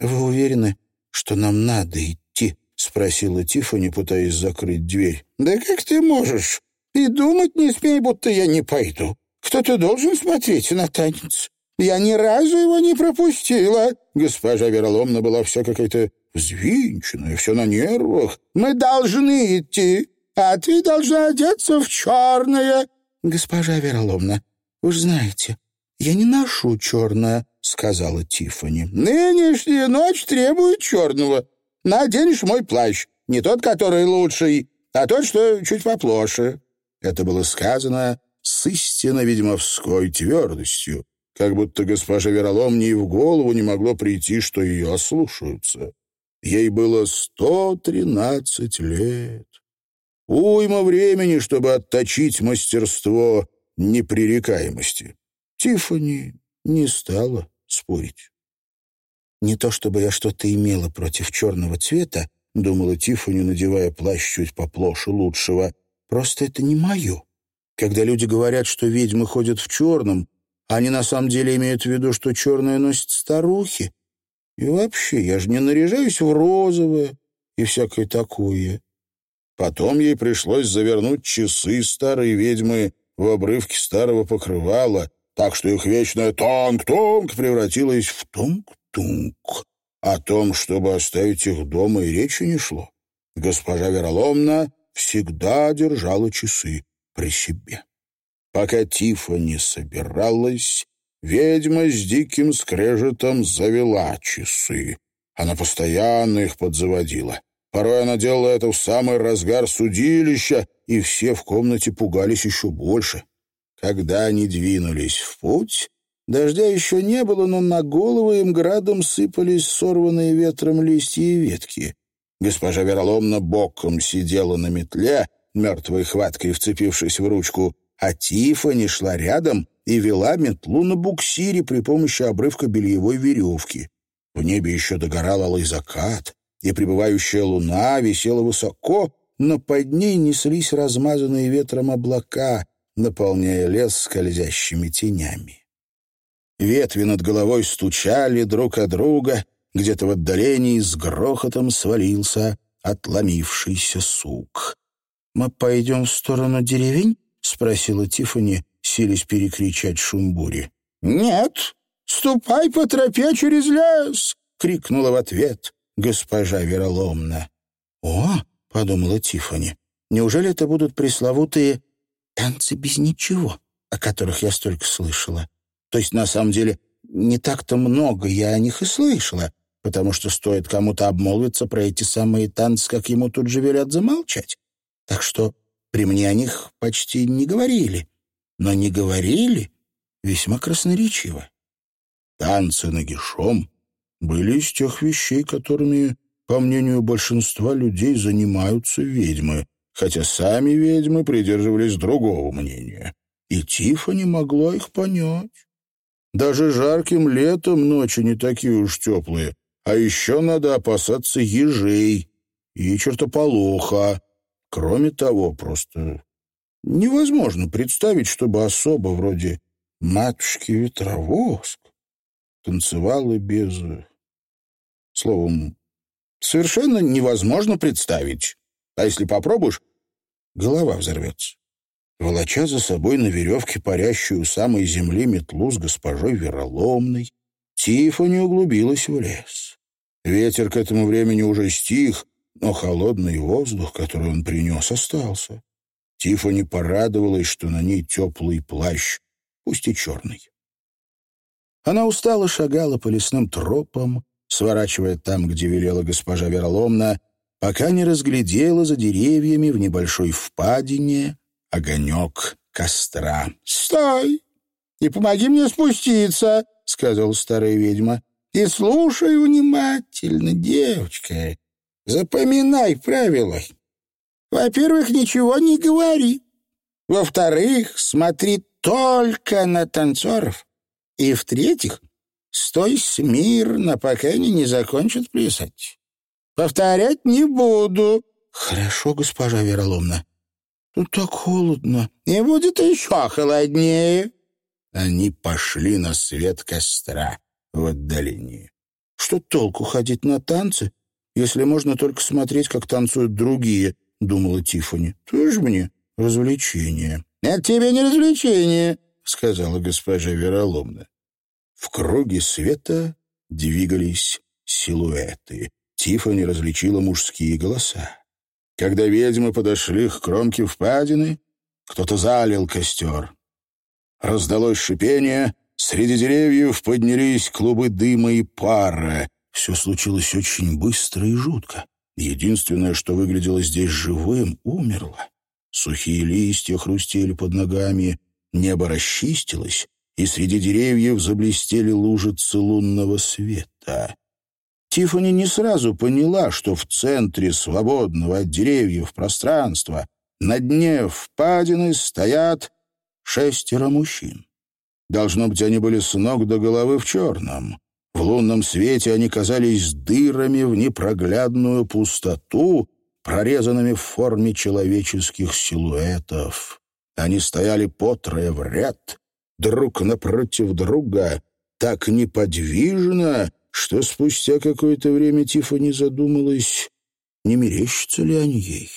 «Вы уверены, что нам надо идти?» — спросила Тиффани, пытаясь закрыть дверь. «Да как ты можешь? И думать не смей, будто я не пойду. Кто-то должен смотреть на танец. Я ни разу его не пропустила». Госпожа Вероломна была вся какая-то взвинченная, все на нервах. «Мы должны идти, а ты должна одеться в черное». «Госпожа Вероломна, же знаете, я не ношу черное», — сказала Тиффани. «Нынешняя ночь требует черного. Наденешь мой плащ, не тот, который лучший, а тот, что чуть поплоше». Это было сказано с истинно ведьмовской твердостью, как будто госпожа Вероломне и в голову не могло прийти, что ее ослушаются. Ей было сто тринадцать лет. Уйма времени, чтобы отточить мастерство непререкаемости. Тиффани не стала спорить. «Не то чтобы я что-то имела против черного цвета», — думала Тиффани, надевая плащ чуть поплоше лучшего. «Просто это не мое. Когда люди говорят, что ведьмы ходят в черном, они на самом деле имеют в виду, что черное носят старухи. И вообще, я же не наряжаюсь в розовое и всякое такое». Потом ей пришлось завернуть часы старой ведьмы в обрывки старого покрывала, так что их вечная «тонг-тонг» превратилась в «тунг-тунг». О том, чтобы оставить их дома, и речи не шло. Госпожа Вероломна всегда держала часы при себе. Пока Тифа не собиралась, ведьма с диким скрежетом завела часы. Она постоянно их подзаводила. Порой она делала это в самый разгар судилища, и все в комнате пугались еще больше. Когда они двинулись в путь, дождя еще не было, но на головы им градом сыпались сорванные ветром листья и ветки. Госпожа Вероломна боком сидела на метле, мертвой хваткой вцепившись в ручку, а Тифани шла рядом и вела метлу на буксире при помощи обрывка бельевой веревки. В небе еще догорал алый закат, и прибывающая луна висела высоко, но под ней неслись размазанные ветром облака, наполняя лес скользящими тенями. Ветви над головой стучали друг о друга, где-то в отдалении с грохотом свалился отломившийся сук. «Мы пойдем в сторону деревень?» — спросила Тифани, силясь перекричать шум бури. «Нет, ступай по тропе через лес!» — крикнула в ответ госпожа Вероломна. «О!» — подумала Тифани. «Неужели это будут пресловутые танцы без ничего, о которых я столько слышала? То есть, на самом деле, не так-то много я о них и слышала, потому что стоит кому-то обмолвиться про эти самые танцы, как ему тут же велят замолчать. Так что при мне о них почти не говорили, но не говорили весьма красноречиво. Танцы нагишом были из тех вещей, которыми, по мнению большинства людей, занимаются ведьмы, хотя сами ведьмы придерживались другого мнения. И Тифа не могла их понять. Даже жарким летом ночи не такие уж теплые, а еще надо опасаться ежей и чертополоха. Кроме того, просто невозможно представить, чтобы особо вроде матушки Ветровоск танцевала без... Словом, совершенно невозможно представить. А если попробуешь, голова взорвется. Волоча за собой на веревке парящую у самой земли метлу с госпожой Вероломной, Тиффани углубилась в лес. Ветер к этому времени уже стих, но холодный воздух, который он принес, остался. Тиффани порадовалась, что на ней теплый плащ, пусть и черный. Она устало шагала по лесным тропам, сворачивая там, где велела госпожа Вероломна, пока не разглядела за деревьями в небольшой впадине огонек костра. «Стой! И помоги мне спуститься!» — сказала старая ведьма. «И слушай внимательно, девочка. Запоминай правила. Во-первых, ничего не говори. Во-вторых, смотри только на танцоров. И в-третьих, стой смирно, пока они не закончат плясать. Повторять не буду. Хорошо, госпожа Вероломна. Тут так холодно. И будет еще холоднее. Они пошли на свет костра в отдалении. Что толку ходить на танцы, если можно только смотреть, как танцуют другие, думала Тифани. Тоже мне развлечение. Это тебе не развлечение, сказала госпожа Вероломна. В круге света двигались силуэты. Тифани различила мужские голоса. Когда ведьмы подошли к кромке впадины, кто-то залил костер. Раздалось шипение, среди деревьев поднялись клубы дыма и пара. Все случилось очень быстро и жутко. Единственное, что выглядело здесь живым, умерло. Сухие листья хрустели под ногами, Небо расчистилось, и среди деревьев заблестели лужицы лунного света. Тиффани не сразу поняла, что в центре свободного от деревьев пространства на дне впадины стоят шестеро мужчин. Должно быть, они были с ног до головы в черном. В лунном свете они казались дырами в непроглядную пустоту, прорезанными в форме человеческих силуэтов. Они стояли по в ряд, друг напротив друга, так неподвижно, что спустя какое-то время Тиффани задумалась, не мерещится ли они ей.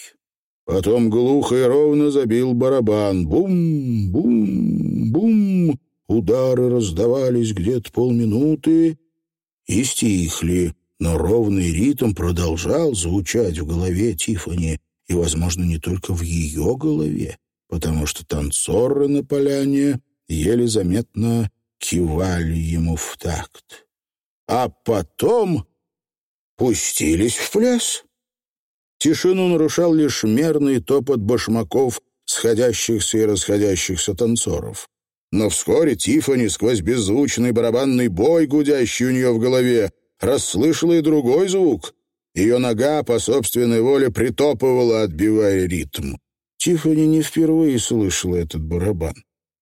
Потом глухо и ровно забил барабан. Бум, бум, бум. Удары раздавались где-то полминуты и стихли, но ровный ритм продолжал звучать в голове Тиффани, и, возможно, не только в ее голове потому что танцоры на поляне еле заметно кивали ему в такт. А потом пустились в пляс. Тишину нарушал лишь мерный топот башмаков сходящихся и расходящихся танцоров. Но вскоре Тифани сквозь беззвучный барабанный бой, гудящий у нее в голове, расслышала и другой звук. Ее нога по собственной воле притопывала, отбивая ритм. Тифани не впервые слышала этот барабан.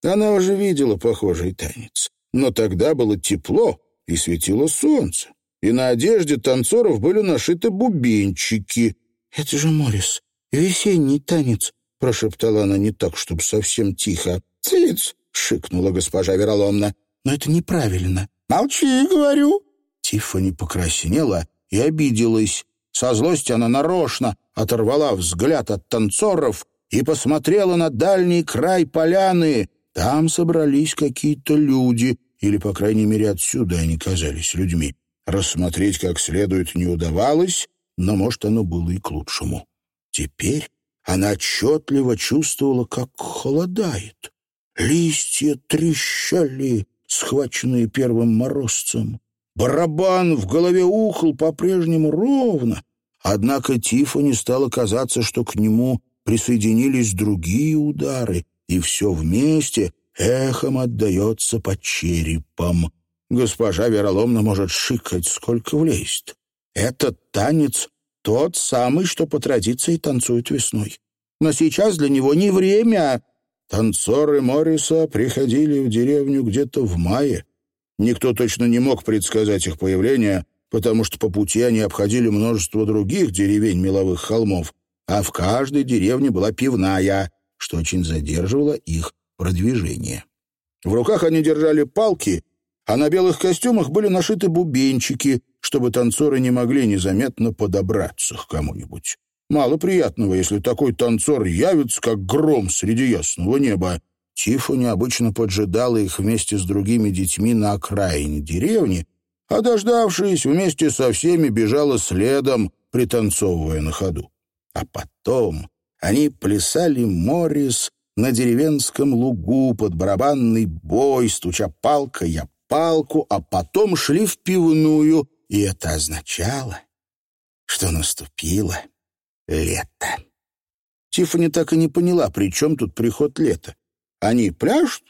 Она уже видела похожий танец. Но тогда было тепло и светило солнце. И на одежде танцоров были нашиты бубенчики. «Это же Морис, весенний танец», — прошептала она не так, чтобы совсем тихо. «Циц!» — шикнула госпожа Вероломна. «Но это неправильно». «Молчи, говорю». Тиффани покраснела и обиделась. Со злости она нарочно оторвала взгляд от танцоров и посмотрела на дальний край поляны. Там собрались какие-то люди, или, по крайней мере, отсюда они казались людьми. Рассмотреть как следует не удавалось, но, может, оно было и к лучшему. Теперь она отчетливо чувствовала, как холодает. Листья трещали, схваченные первым морозцем. Барабан в голове ухал по-прежнему ровно, однако Тиффани стало казаться, что к нему присоединились другие удары, и все вместе эхом отдается под черепом. Госпожа вероломно может шикать, сколько влезет. Этот танец тот самый, что по традиции танцуют весной. Но сейчас для него не время. Танцоры Морриса приходили в деревню где-то в мае. Никто точно не мог предсказать их появление, потому что по пути они обходили множество других деревень меловых холмов, а в каждой деревне была пивная, что очень задерживало их продвижение. В руках они держали палки, а на белых костюмах были нашиты бубенчики, чтобы танцоры не могли незаметно подобраться к кому-нибудь. Мало приятного, если такой танцор явится, как гром среди ясного неба. Тифу необычно поджидала их вместе с другими детьми на окраине деревни, а, дождавшись, вместе со всеми бежала следом, пританцовывая на ходу. А потом они плясали Моррис на деревенском лугу под барабанный бой, стуча палкой о палку, а потом шли в пивную, и это означало, что наступило лето. Тиффани так и не поняла, при чем тут приход лета. Они пляшут,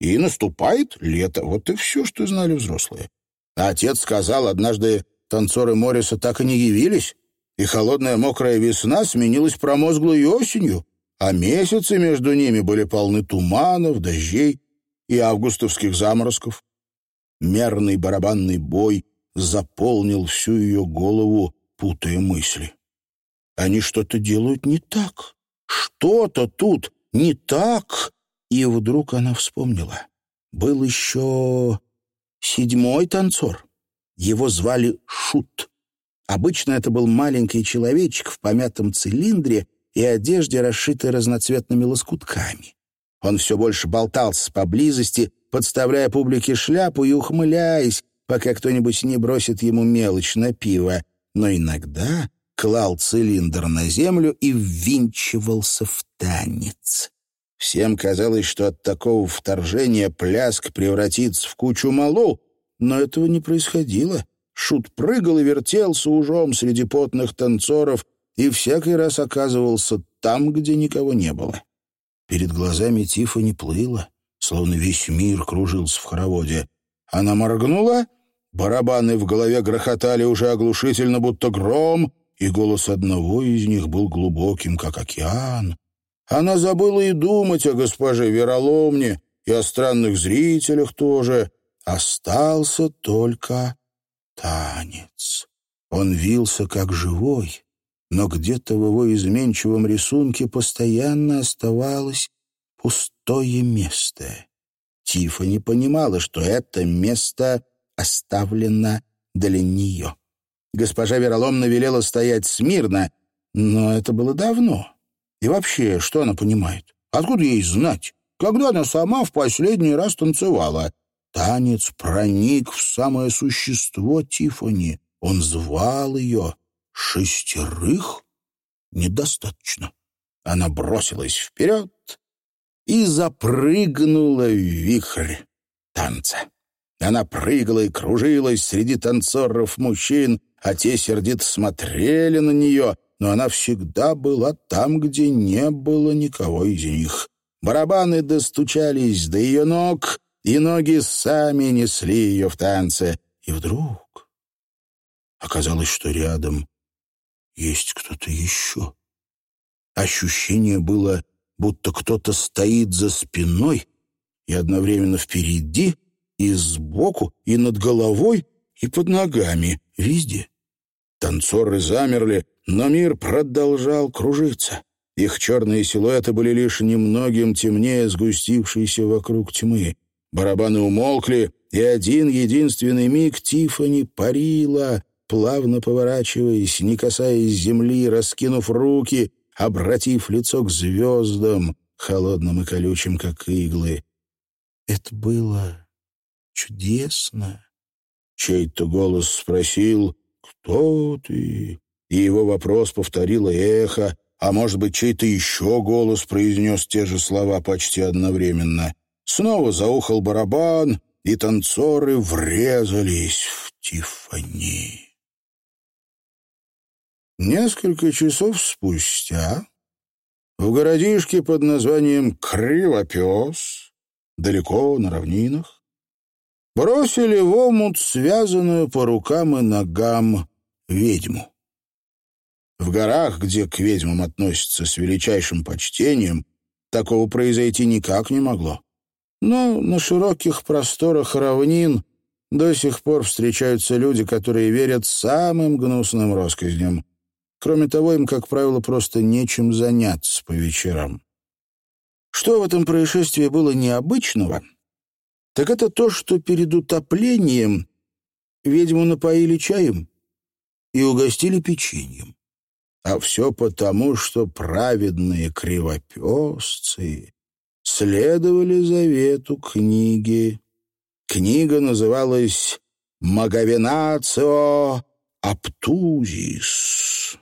и наступает лето. Вот и все, что знали взрослые. А отец сказал, однажды танцоры Морриса так и не явились, и холодная мокрая весна сменилась промозглой осенью, а месяцы между ними были полны туманов, дождей и августовских заморозков. Мерный барабанный бой заполнил всю ее голову, путая мысли. Они что-то делают не так. Что-то тут не так. И вдруг она вспомнила. Был еще седьмой танцор. Его звали Шут. Обычно это был маленький человечек в помятом цилиндре и одежде, расшитой разноцветными лоскутками. Он все больше болтался поблизости, подставляя публике шляпу и ухмыляясь, пока кто-нибудь не бросит ему мелочь на пиво. Но иногда клал цилиндр на землю и ввинчивался в танец. Всем казалось, что от такого вторжения пляск превратится в кучу малу, но этого не происходило. Шут прыгал и вертелся ужом среди потных танцоров и всякий раз оказывался там, где никого не было. Перед глазами Тифа не плыло, словно весь мир кружился в хороводе. Она моргнула, барабаны в голове грохотали уже оглушительно, будто гром, и голос одного из них был глубоким, как океан. Она забыла и думать о госпоже Вероломне, и о странных зрителях тоже. Остался только танец. Он вился как живой, но где-то в его изменчивом рисунке постоянно оставалось пустое место. Тифа не понимала, что это место оставлено для нее. Госпожа вероломно велела стоять смирно, но это было давно. И вообще, что она понимает? Откуда ей знать? Когда она сама в последний раз танцевала? Танец проник в самое существо Тифани. Он звал ее. Шестерых? Недостаточно. Она бросилась вперед и запрыгнула в вихрь танца. Она прыгала и кружилась среди танцоров мужчин, а те сердито смотрели на нее, но она всегда была там, где не было никого из них. Барабаны достучались до ее ног, и ноги сами несли ее в танце. И вдруг оказалось, что рядом есть кто-то еще. Ощущение было, будто кто-то стоит за спиной и одновременно впереди, и сбоку, и над головой, и под ногами, везде. Танцоры замерли, но мир продолжал кружиться. Их черные силуэты были лишь немногим темнее сгустившейся вокруг тьмы. Барабаны умолкли, и один единственный миг Тифани парила, плавно поворачиваясь, не касаясь земли, раскинув руки, обратив лицо к звездам, холодным и колючим, как иглы. Это было чудесно. Чей-то голос спросил «Кто ты?» И его вопрос повторило эхо, а может быть, чей-то еще голос произнес те же слова почти одновременно. Снова заухал барабан, и танцоры врезались в Тифани. Несколько часов спустя в городишке под названием Кривопес, далеко на равнинах, бросили в омут связанную по рукам и ногам ведьму. В горах, где к ведьмам относятся с величайшим почтением, такого произойти никак не могло. Но на широких просторах равнин до сих пор встречаются люди, которые верят самым гнусным россказням. Кроме того, им, как правило, просто нечем заняться по вечерам. Что в этом происшествии было необычного, так это то, что перед утоплением ведьму напоили чаем и угостили печеньем. А все потому, что праведные кривопесцы следовали завету книги. Книга называлась «Магавенацио Аптузис»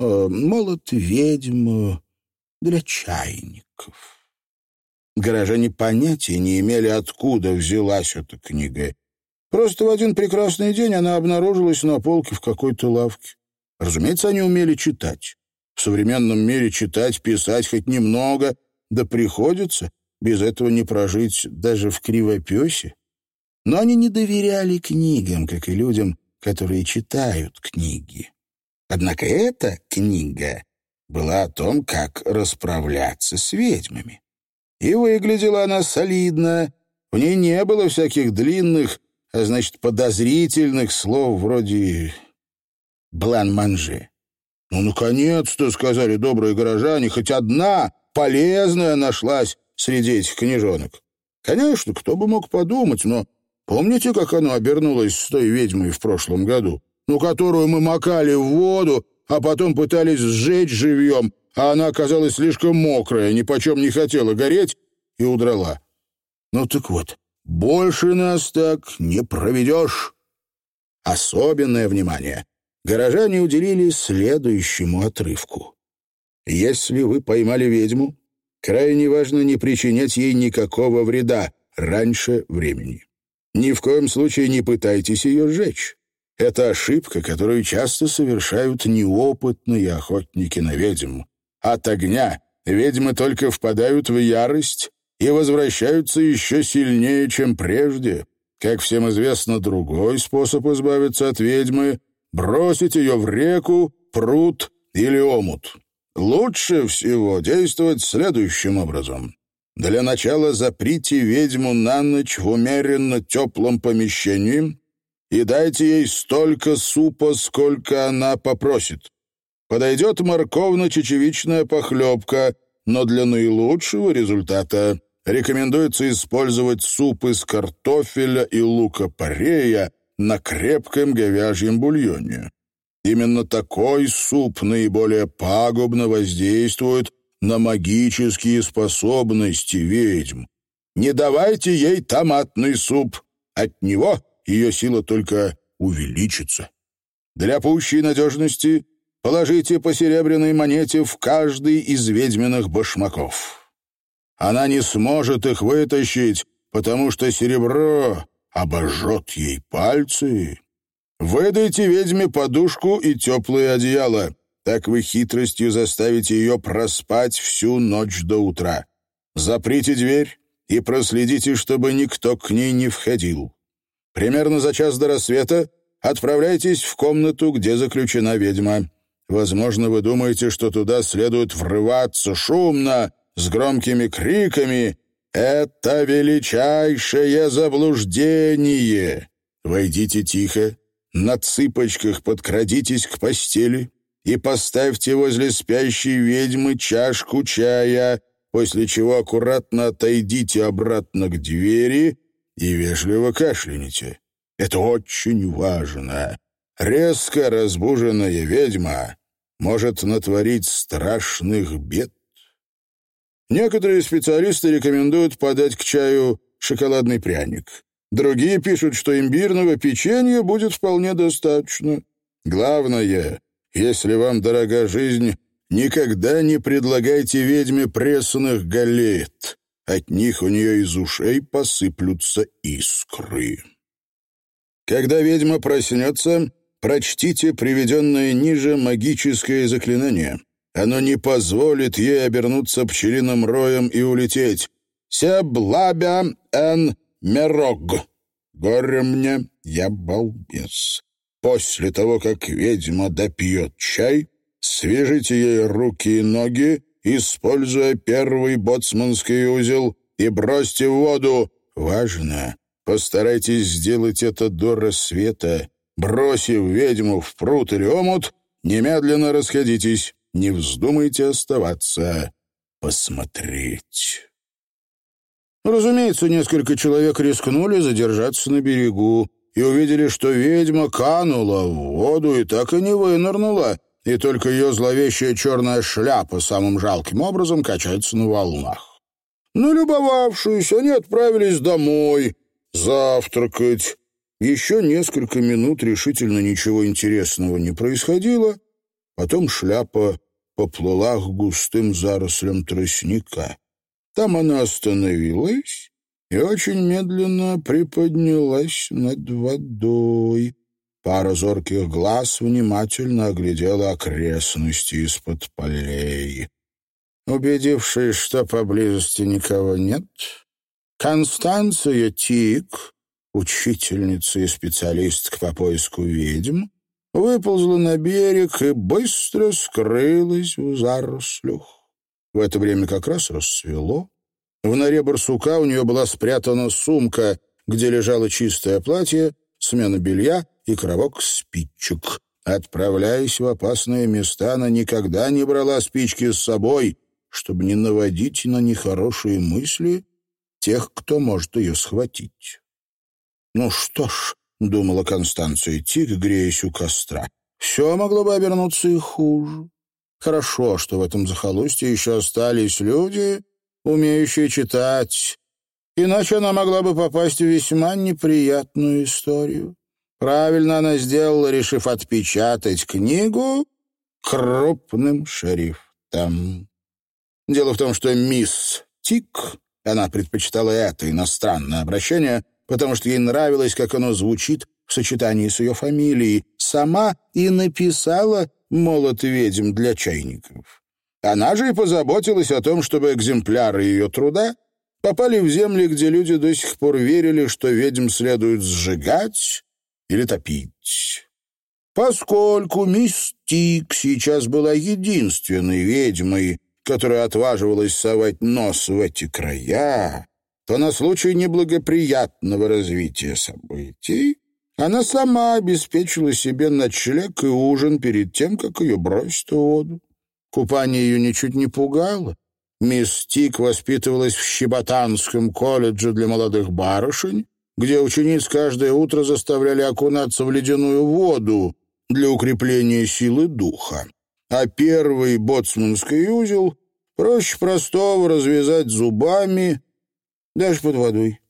э, «Молот ведьм для чайников». Горожане понятия не имели, откуда взялась эта книга. Просто в один прекрасный день она обнаружилась на полке в какой-то лавке. Разумеется, они умели читать. В современном мире читать, писать хоть немного, да приходится. Без этого не прожить даже в кривопесе. Но они не доверяли книгам, как и людям, которые читают книги. Однако эта книга была о том, как расправляться с ведьмами. И выглядела она солидно. В ней не было всяких длинных, а значит, подозрительных слов вроде блан-манже. «Ну, наконец-то», — сказали добрые горожане, — «хоть одна полезная нашлась среди этих книжонок». Конечно, кто бы мог подумать, но помните, как оно обернулось с той ведьмой в прошлом году, ну, которую мы макали в воду, а потом пытались сжечь живьем, а она оказалась слишком мокрая, ни почем не хотела гореть и удрала. Ну так вот, больше нас так не проведешь. Особенное внимание горожане уделили следующему отрывку. Если вы поймали ведьму, крайне важно не причинять ей никакого вреда раньше времени. Ни в коем случае не пытайтесь ее сжечь. Это ошибка, которую часто совершают неопытные охотники на ведьм. От огня ведьмы только впадают в ярость и возвращаются еще сильнее, чем прежде. Как всем известно, другой способ избавиться от ведьмы бросить ее в реку, пруд или омут. Лучше всего действовать следующим образом. Для начала заприте ведьму на ночь в умеренно теплом помещении и дайте ей столько супа, сколько она попросит. Подойдет морковно-чечевичная похлебка, но для наилучшего результата рекомендуется использовать суп из картофеля и лука-порея, на крепком говяжьем бульоне. Именно такой суп наиболее пагубно воздействует на магические способности ведьм. Не давайте ей томатный суп. От него ее сила только увеличится. Для пущей надежности положите по серебряной монете в каждый из ведьминых башмаков. Она не сможет их вытащить, потому что серебро обожжет ей пальцы. Выдайте ведьме подушку и теплое одеяло. так вы хитростью заставите ее проспать всю ночь до утра. Заприте дверь и проследите, чтобы никто к ней не входил. Примерно за час до рассвета отправляйтесь в комнату, где заключена ведьма. Возможно, вы думаете, что туда следует врываться шумно, с громкими криками. Это величайшее заблуждение. Войдите тихо, на цыпочках подкрадитесь к постели и поставьте возле спящей ведьмы чашку чая, после чего аккуратно отойдите обратно к двери и вежливо кашляните. Это очень важно. Резко разбуженная ведьма может натворить страшных бед. Некоторые специалисты рекомендуют подать к чаю шоколадный пряник. Другие пишут, что имбирного печенья будет вполне достаточно. Главное, если вам дорога жизнь, никогда не предлагайте ведьме пресных галет. От них у нее из ушей посыплются искры. Когда ведьма проснется, прочтите приведенное ниже магическое заклинание. Оно не позволит ей обернуться пчелиным роем и улететь. «Себлабя эн мерог». «Горе мне, я балбес». После того, как ведьма допьет чай, свяжите ей руки и ноги, используя первый боцманский узел, и бросьте в воду. Важно, постарайтесь сделать это до рассвета, Бросив ведьму в пруд или омут, немедленно расходитесь, не вздумайте оставаться посмотреть. Разумеется, несколько человек рискнули задержаться на берегу и увидели, что ведьма канула в воду и так и не вынырнула, и только ее зловещая черная шляпа самым жалким образом качается на волнах. Налюбовавшись, они отправились домой завтракать, еще несколько минут решительно ничего интересного не происходило, потом шляпа поплыла к густым зарослям тростника. Там она остановилась и очень медленно приподнялась над водой. Пара зорких глаз внимательно оглядела окрестности из-под полей. Убедившись, что поблизости никого нет, Констанция Тик учительница и специалистка по поиску ведьм, выползла на берег и быстро скрылась в зарослях. В это время как раз рассвело. В норе барсука у нее была спрятана сумка, где лежало чистое платье, смена белья и коробок спичек. Отправляясь в опасные места, она никогда не брала спички с собой, чтобы не наводить на нехорошие мысли тех, кто может ее схватить. «Ну что ж», — думала Констанция Тик, греясь у костра, — «все могло бы обернуться и хуже. Хорошо, что в этом захолустье еще остались люди, умеющие читать, иначе она могла бы попасть в весьма неприятную историю. Правильно она сделала, решив отпечатать книгу крупным шрифтом. Дело в том, что мисс Тик, она предпочитала это иностранное обращение, потому что ей нравилось, как оно звучит в сочетании с ее фамилией, сама и написала «Молот ведьм для чайников». Она же и позаботилась о том, чтобы экземпляры ее труда попали в земли, где люди до сих пор верили, что ведьм следует сжигать или топить. Поскольку Мистик сейчас была единственной ведьмой, которая отваживалась совать нос в эти края, то на случай неблагоприятного развития событий она сама обеспечила себе ночлег и ужин перед тем, как ее бросят в воду. Купание ее ничуть не пугало. Мисс Тик воспитывалась в Щеботанском колледже для молодых барышень, где учениц каждое утро заставляли окунаться в ледяную воду для укрепления силы духа. А первый боцманский узел проще простого развязать зубами даже под водой.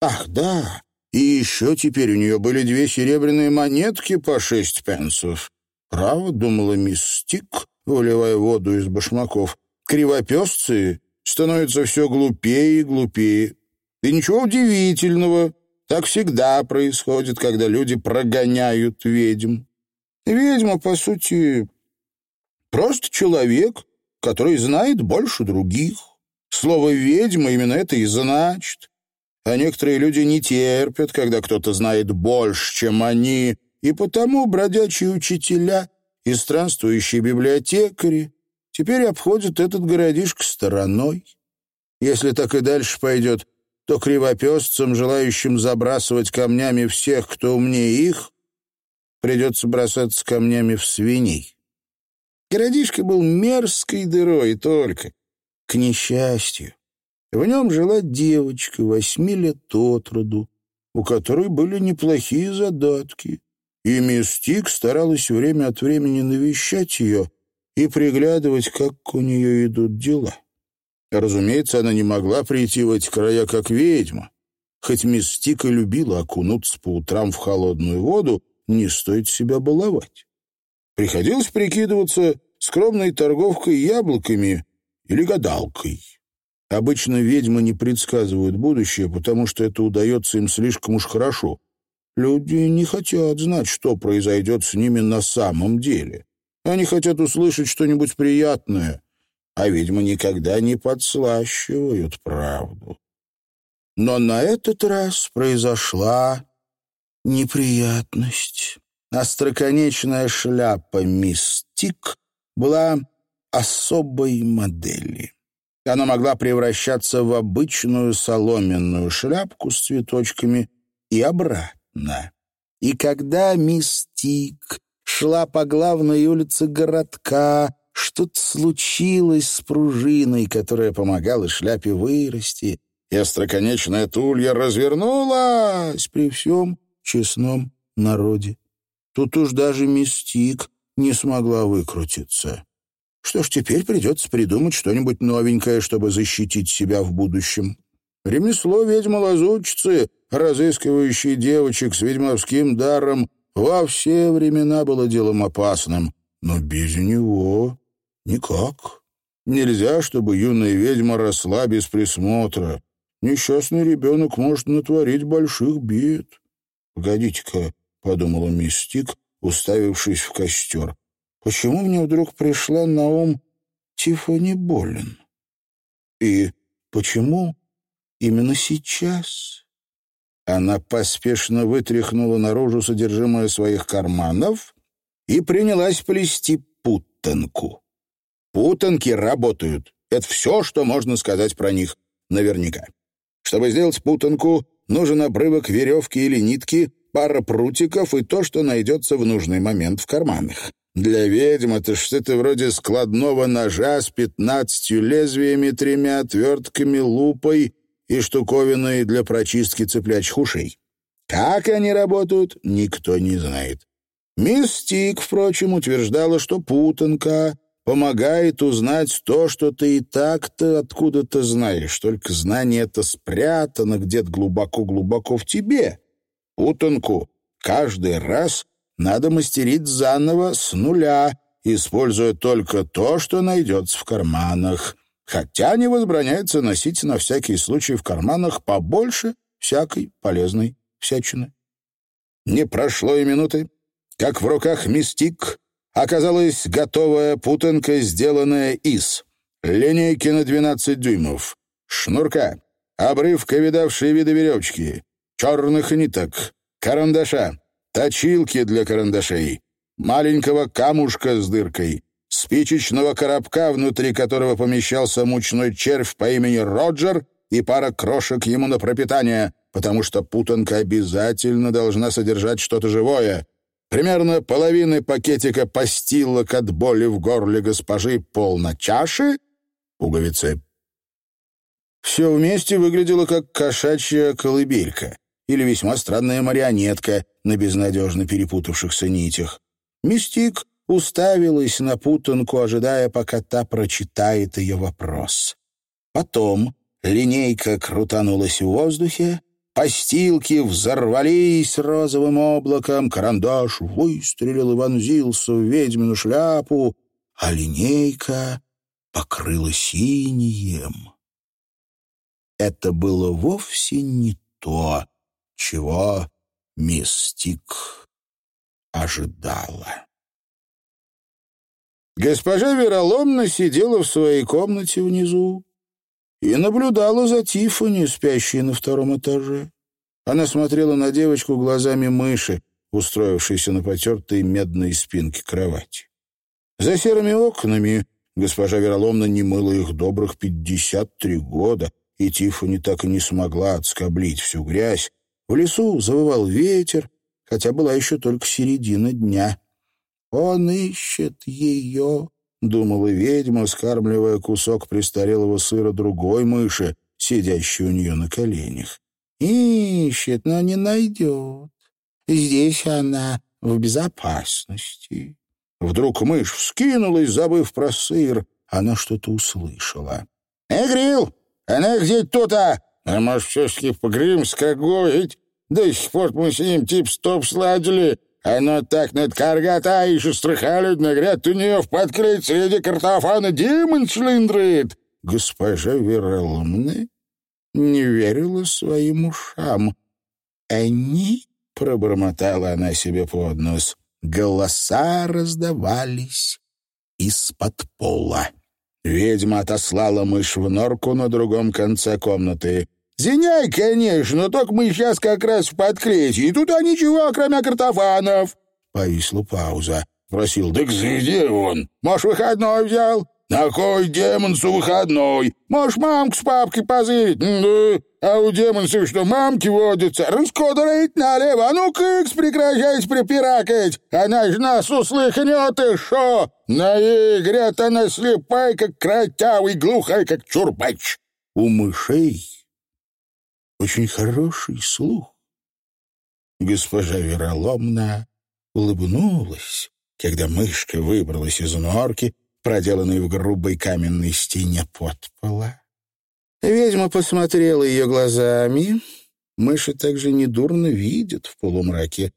Ах, да, и еще теперь у нее были две серебряные монетки по шесть пенсов. Право, думала мисс Стик, выливая воду из башмаков, кривопесцы становятся все глупее и глупее. И ничего удивительного, так всегда происходит, когда люди прогоняют ведьм. Ведьма, по сути, Просто человек, который знает больше других. Слово «ведьма» именно это и значит. А некоторые люди не терпят, когда кто-то знает больше, чем они, и потому бродячие учителя и странствующие библиотекари теперь обходят этот городишко стороной. Если так и дальше пойдет, то кривопесцам, желающим забрасывать камнями всех, кто умнее их, придется бросаться камнями в свиней. Городишко был мерзкой дырой только. К несчастью, в нем жила девочка восьми лет от роду, у которой были неплохие задатки, и Мистик старалась время от времени навещать ее и приглядывать, как у нее идут дела. Разумеется, она не могла прийти в эти края как ведьма. Хоть Мистика любила окунуться по утрам в холодную воду, не стоит себя баловать. Приходилось прикидываться скромной торговкой яблоками или гадалкой. Обычно ведьмы не предсказывают будущее, потому что это удается им слишком уж хорошо. Люди не хотят знать, что произойдет с ними на самом деле. Они хотят услышать что-нибудь приятное, а ведьмы никогда не подслащивают правду. Но на этот раз произошла неприятность. Остроконечная шляпа «Мистик» была особой модели. Она могла превращаться в обычную соломенную шляпку с цветочками и обратно. И когда Мистик шла по главной улице городка, что-то случилось с пружиной, которая помогала шляпе вырасти, и остроконечная тулья развернулась при всем честном народе. Тут уж даже Мистик не смогла выкрутиться. Что ж, теперь придется придумать что-нибудь новенькое, чтобы защитить себя в будущем. Ремесло ведьмы-лазутчицы, разыскивающей девочек с ведьмовским даром, во все времена было делом опасным, но без него никак. Нельзя, чтобы юная ведьма росла без присмотра. Несчастный ребенок может натворить больших бед. «Погодите-ка», — подумала Мистик, уставившись в костер, почему мне вдруг пришла на ум Тиффани Болин? И почему именно сейчас? Она поспешно вытряхнула наружу содержимое своих карманов и принялась плести путанку. Путанки работают. Это все, что можно сказать про них наверняка. Чтобы сделать путанку, нужен обрывок веревки или нитки, пара прутиков и то, что найдется в нужный момент в карманах. Для ведьм это что-то вроде складного ножа с пятнадцатью лезвиями, тремя отвертками, лупой и штуковиной для прочистки цыплячьих ушей. Как они работают, никто не знает. Мистик, впрочем, утверждала, что путанка помогает узнать то, что ты и так-то откуда-то знаешь, только знание это спрятано где-то глубоко-глубоко в тебе. Путанку каждый раз надо мастерить заново с нуля, используя только то, что найдется в карманах. Хотя не возбраняется носить на всякий случай в карманах побольше всякой полезной всячины. Не прошло и минуты, как в руках мистик оказалась готовая путанка, сделанная из линейки на 12 дюймов, шнурка, обрывка видавшей виды веревочки, черных ниток, карандаша, точилки для карандашей, маленького камушка с дыркой, спичечного коробка, внутри которого помещался мучной червь по имени Роджер и пара крошек ему на пропитание, потому что путанка обязательно должна содержать что-то живое. Примерно половины пакетика постилок от боли в горле госпожи полна чаши, пуговицы. Все вместе выглядело как кошачья колыбелька или весьма странная марионетка на безнадежно перепутавшихся нитях. Мистик уставилась на путанку, ожидая, пока та прочитает ее вопрос. Потом линейка крутанулась в воздухе, постилки взорвались розовым облаком, карандаш выстрелил и вонзился в ведьмину шляпу, а линейка покрыла синим. Это было вовсе не то, чего мистик ожидала. Госпожа Вероломна сидела в своей комнате внизу и наблюдала за Тиффани, спящей на втором этаже. Она смотрела на девочку глазами мыши, устроившейся на потертой медной спинке кровати. За серыми окнами госпожа Вероломна не мыла их добрых пятьдесят три года, и Тиффани так и не смогла отскоблить всю грязь. В лесу завывал ветер, хотя была еще только середина дня. «Он ищет ее», — думала ведьма, скармливая кусок престарелого сыра другой мыши, сидящей у нее на коленях. «Ищет, но не найдет. Здесь она в безопасности». Вдруг мышь вскинулась, забыв про сыр. Она что-то услышала. «Эгрил, она где тут-то? А все-таки погрымс какой? До сих пор мы с ним тип-стоп сладили. Оно так над каргата еще страхали, нагряд у нее в подкрыть среди картофана демон шлиндрит. Госпожа Вероломна не верила своим ушам. «Они?» — пробормотала она себе под нос. Голоса раздавались из-под пола. Ведьма отослала мышь в норку на другом конце комнаты. «Зиняй, конечно, только мы сейчас как раз в подкрытии, и тут а ничего, кроме картофанов». Повисла пауза. Просил, «Да где он? Может, выходной взял?» «На кой демонсу выходной? Можешь мамку с папкой позырить?» «Да, а у демонсов что, мамки водятся? Раскодырить налево! А ну-ка, прекращайте припиракать! Она ж нас услыхнет и шо! На игре-то она слепая, как кротявый, глухая, как чурбач!» У мышей очень хороший слух. Госпожа Вероломна улыбнулась, когда мышка выбралась из норки проделанной в грубой каменной стене подпола. Ведьма посмотрела ее глазами. Мыши также недурно видят в полумраке.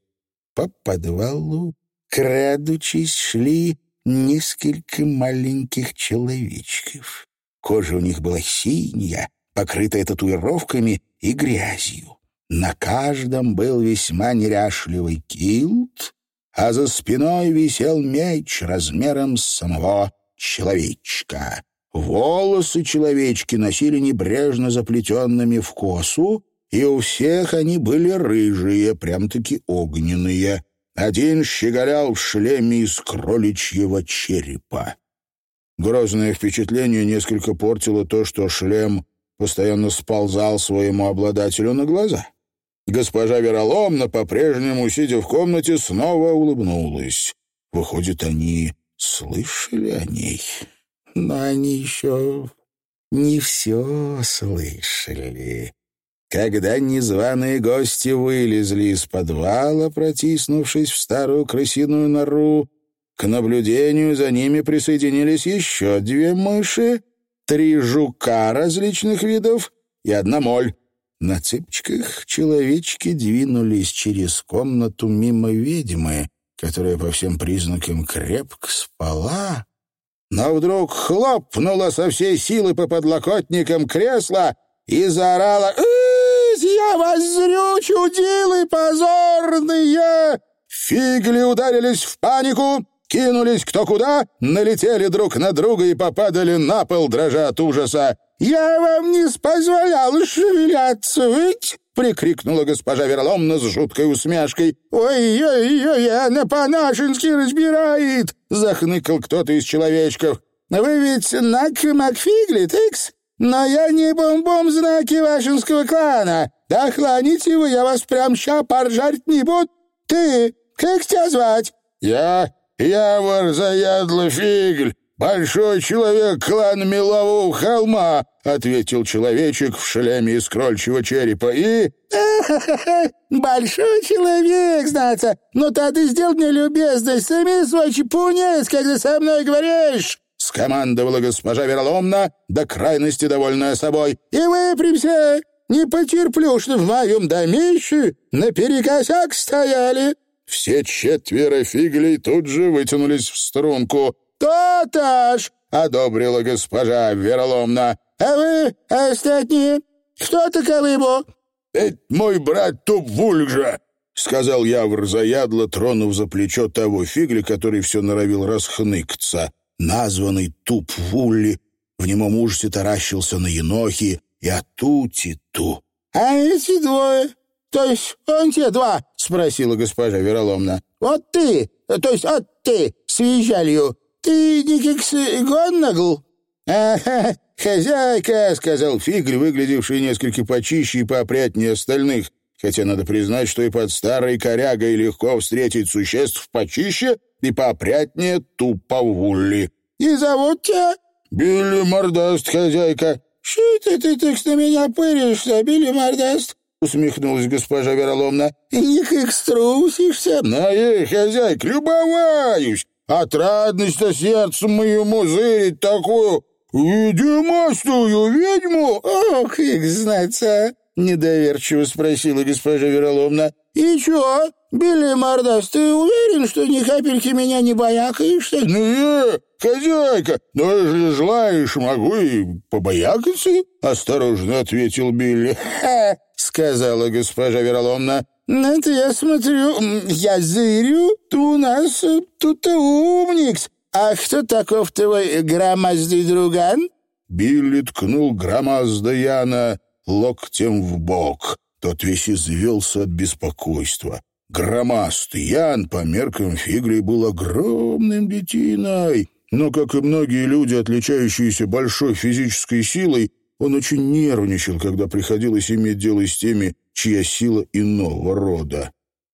По подвалу, крадучись, шли несколько маленьких человечков. Кожа у них была синяя, покрытая татуировками и грязью. На каждом был весьма неряшливый килт, а за спиной висел меч размером с самого человечка. Волосы человечки носили небрежно заплетенными в косу, и у всех они были рыжие, прям-таки огненные. Один щеголял в шлеме из кроличьего черепа. Грозное впечатление несколько портило то, что шлем постоянно сползал своему обладателю на глаза. Госпожа Вероломна, по-прежнему, сидя в комнате, снова улыбнулась. Выходит, они слышали о ней, но они еще не все слышали. Когда незваные гости вылезли из подвала, протиснувшись в старую крысиную нору, к наблюдению за ними присоединились еще две мыши, три жука различных видов и одна моль. На цыпочках человечки двинулись через комнату мимо ведьмы, которая по всем признакам крепко спала, но вдруг хлопнула со всей силы по подлокотникам кресла и заорала «Я вас зрю, чудилы позорные!» Фигли ударились в панику, кинулись кто куда, налетели друг на друга и попадали на пол, дрожа от ужаса. «Я вам не позволял шевеляться, ведь?» — прикрикнула госпожа Вероломна с жуткой усмешкой. «Ой-ой-ой, она по-нашенски разбирает!» — захныкал кто-то из человечков. «Вы ведь Нак Макфигли, тыкс? Но я не бомбом знаки вашинского клана. Да хланите вы, я вас прям ща поржарить не буду. Ты, как тебя звать?» «Я... я Варзаядло Фигль, большой человек клана Мелового холма», — ответил человечек в шлеме из крольчьего черепа, и... «Большой человек, знается. Ну, ты сделал мне любезность, сними свой чепунец, когда со мной говоришь!» — скомандовала госпожа Вероломна, до крайности довольная собой. «И выпрямся! Не потерплю, что в моем домище наперекосяк стояли!» Все четверо фиглей тут же вытянулись в струнку. «То-то ж!» — одобрила госпожа Вероломна. «А вы, остальные, кто таковы бо?» «Это мой брат Тупвульжа», — сказал Явр заядло, тронув за плечо того фигля, который все норовил расхныкаться. названный Туп Вулли, в немом ужасе таращился на Енохи и Атути-Ту. «А эти двое? То есть он те два?» — спросила госпожа Вероломна. «Вот ты, то есть вот ты с визжалью, ты не Кикс Гоннагл?» «Ага, хозяйка», — сказал Фигль, выглядевший несколько почище и поопрятнее остальных, хотя надо признать, что и под старой корягой легко встретить существ почище и поопрятнее туповулли. «И зовут тебя?» «Билли Мордаст, хозяйка». «Что это ты так на меня пыришься, Билли Мордаст?» — усмехнулась госпожа Вероломна. «Не как струсишься?» «На ей, хозяйка, любоваюсь! Отрадность-то сердцем моему зырить такую ведьмастую ведьму!» «Ох, их знать, а!» — недоверчиво спросила госпожа Вероломна. «И чё, Билли Мордас, ты уверен, что ни капельки меня не боякаешься?» «Ну, э, хозяйка, но если желаешь, могу и побоякаться», — осторожно ответил Билли. «Ха!» — сказала госпожа Вероломна. «Ну, это я смотрю, я зырю, ты у нас тут умникс. А кто таков твой громоздый друган?» Билли ткнул громоздо Яна локтем в бок. Тот весь извелся от беспокойства. Громастый Ян по меркам Фигли был огромным детиной, но, как и многие люди, отличающиеся большой физической силой, он очень нервничал, когда приходилось иметь дело с теми, чья сила иного рода.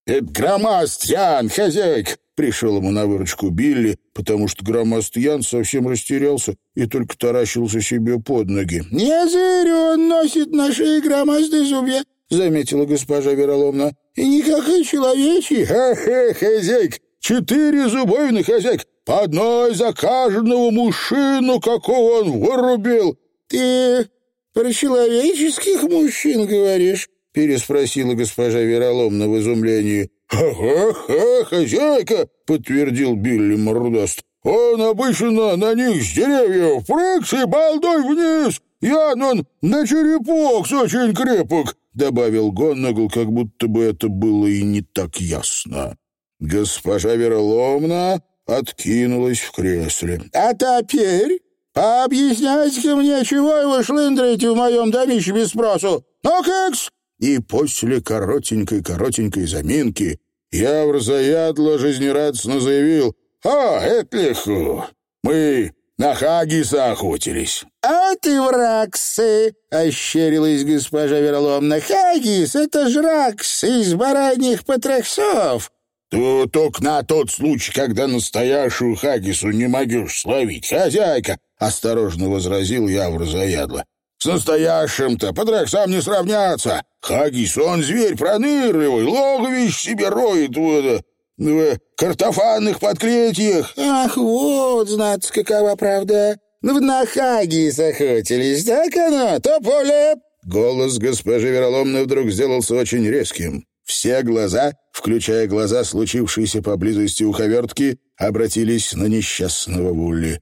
«Это Громаст Ян, хозяйка!» Пришел ему на выручку Билли, потому что Громаст Ян совсем растерялся и только таращился себе под ноги. «Не зря он носит на шее громазды зубья», — заметила госпожа Вероломна. «И никакой человечий». «Ха-ха, хозяйка! Четыре зубовины, хозяйка! По одной за каждого мужчину, какого он вырубил!» «Ты про человеческих мужчин говоришь?» — переспросила госпожа Вероломна в изумлении. «Ха-ха-ха, хозяйка!» — подтвердил Билли Мордаст. «Он обычно на них с деревьев прыгс и балдой вниз. Ян он на черепок очень крепок», — добавил Гоннагл, как будто бы это было и не так ясно. Госпожа Вероломна откинулась в кресле. «А теперь пообъясняйте-ка мне, чего вы шлындрите в моем домище без спросу? Ну, кекс, и после коротенькой-коротенькой заминки Явр заядло жизнерадостно заявил «А, это легко. Мы на Хагиса охотились». «А ты враксы!» — ощерилась госпожа Вероломна. «Хагис — это жракс из бараньих потрохсов». «То только на тот случай, когда настоящую Хагису не могешь словить, хозяйка!» — осторожно возразил Явр заядло. С настоящим-то подрахсам не сравняться. Хагис, он зверь пронырливый, логовищ себе роет в, в картофанных подкретиях. Ах, вот, знать, какова правда. Ну, на Хагис охотились, так оно, то поле... Голос госпожи Вероломной вдруг сделался очень резким. Все глаза, включая глаза, случившиеся поблизости у ховертки, обратились на несчастного Вулли.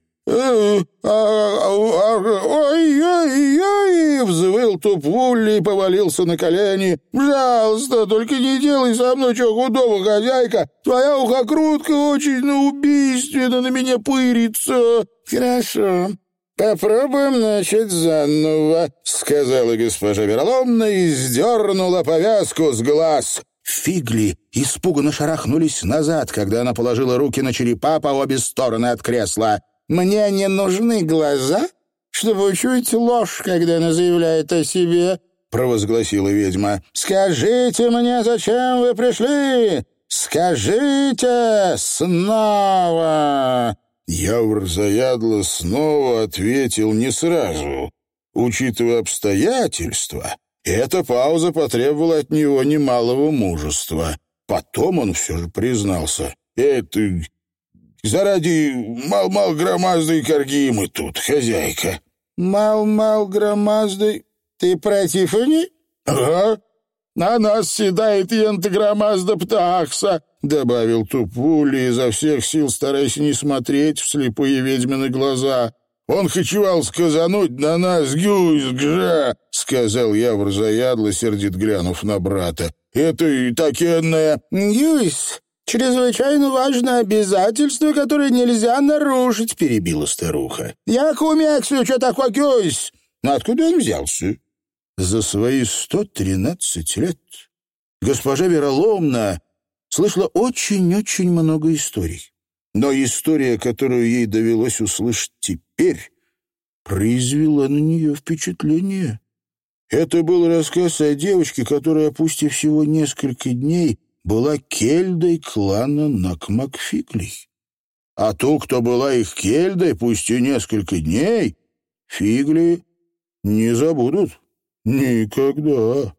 «Ой-ой-ой!» — взвыл туп Вулли и повалился на колени. «Пожалуйста, только не делай со мной чего худого, хозяйка! Твоя ухокрутка очень на убийственно на меня пырится!» «Хорошо, попробуем начать заново», — сказала госпожа Вероломна и сдернула повязку с глаз. Фигли испуганно шарахнулись назад, когда она положила руки на черепа по обе стороны от кресла. Мне не нужны глаза, чтобы учуять ложь, когда она заявляет о себе», — провозгласила ведьма. «Скажите мне, зачем вы пришли? Скажите снова!» Явр заядло снова ответил не сразу. Учитывая обстоятельства, эта пауза потребовала от него немалого мужества. Потом он все же признался. «Это Заради мал-мал громаздой корги мы тут, хозяйка. Мал-мал громаздой? Ты про Тифани? Ага. На нас седает ента громазда птахса, добавил Тупули, изо всех сил стараясь не смотреть в слепые ведьмины глаза. Он хочевал сказануть на нас гюсь-гжа, сказал я врзаядло, сердит глянув на брата. Это и такенная... Гюсь чрезвычайно важное обязательство, которое нельзя нарушить», — перебила старуха. «Я кумексю, что такое гюсь?» «Откуда он взялся?» За свои сто тринадцать лет госпожа Вероломна слышала очень-очень много историй. Но история, которую ей довелось услышать теперь, произвела на нее впечатление. Это был рассказ о девочке, которая, пусть и всего несколько дней, была кельдой клана Накмакфиглей. А ту, кто была их кельдой, пусть и несколько дней, фигли не забудут. Никогда.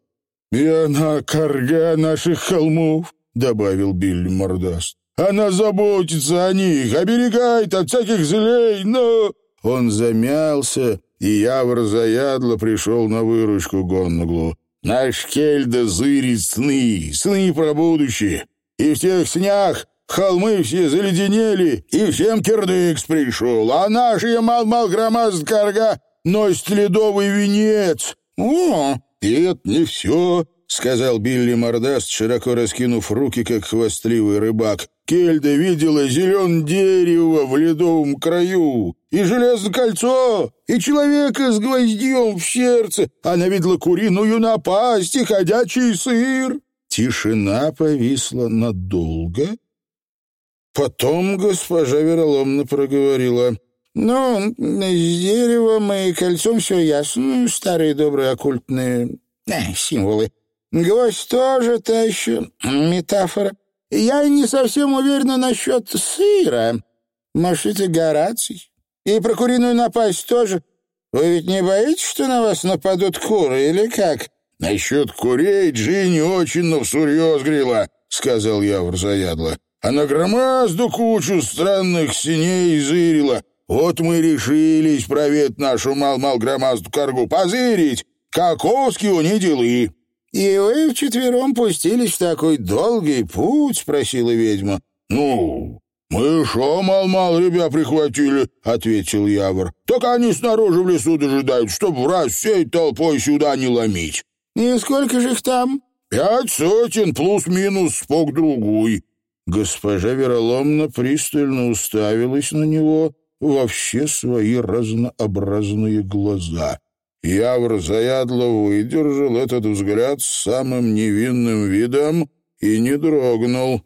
«И она корга наших холмов», — добавил Билли Мордаст. «Она заботится о них, оберегает от всяких злей, но...» Он замялся, и Явр заядло пришел на выручку Гоннуглу. «Наш Кельда зырит сны, сны про будущее, и в тех снях холмы все заледенели, и всем кирдыкс пришел, а наш Ямал-Мал Громазд Карга носит ледовый венец. О, и это не все, — сказал Билли Мордаст, широко раскинув руки, как хвастливый рыбак. Кельда видела зеленое дерево в ледовом краю, и железное кольцо, и человека с гвоздьем в сердце. Она видела куриную напасть и ходячий сыр. Тишина повисла надолго. Потом госпожа вероломно проговорила. «Ну, с деревом и кольцом все ясно, старые добрые оккультные э, символы. Гвоздь тоже та еще метафора. Я не совсем уверена насчет сыра. Это Гораций? И про куриную напасть тоже. Вы ведь не боитесь, что на вас нападут куры, или как? Насчет курей Джинни очень но всерьез грела, сказал я заядло. Она громазду кучу странных синей зырила. Вот мы решились провет нашу мал-мал громазду коргу позырить. Каковские у ней делы. «И вы вчетвером пустились в такой долгий путь?» — спросила ведьма. «Ну, мы шо, мал-мал, ребя прихватили?» — ответил Явор. «Так они снаружи в лесу дожидают, чтоб в раз всей толпой сюда не ломить». «И сколько же их там?» «Пять сотен, плюс-минус, спок другой». Госпожа Вероломна пристально уставилась на него во все свои разнообразные глаза — Явр заядло выдержал этот взгляд самым невинным видом и не дрогнул.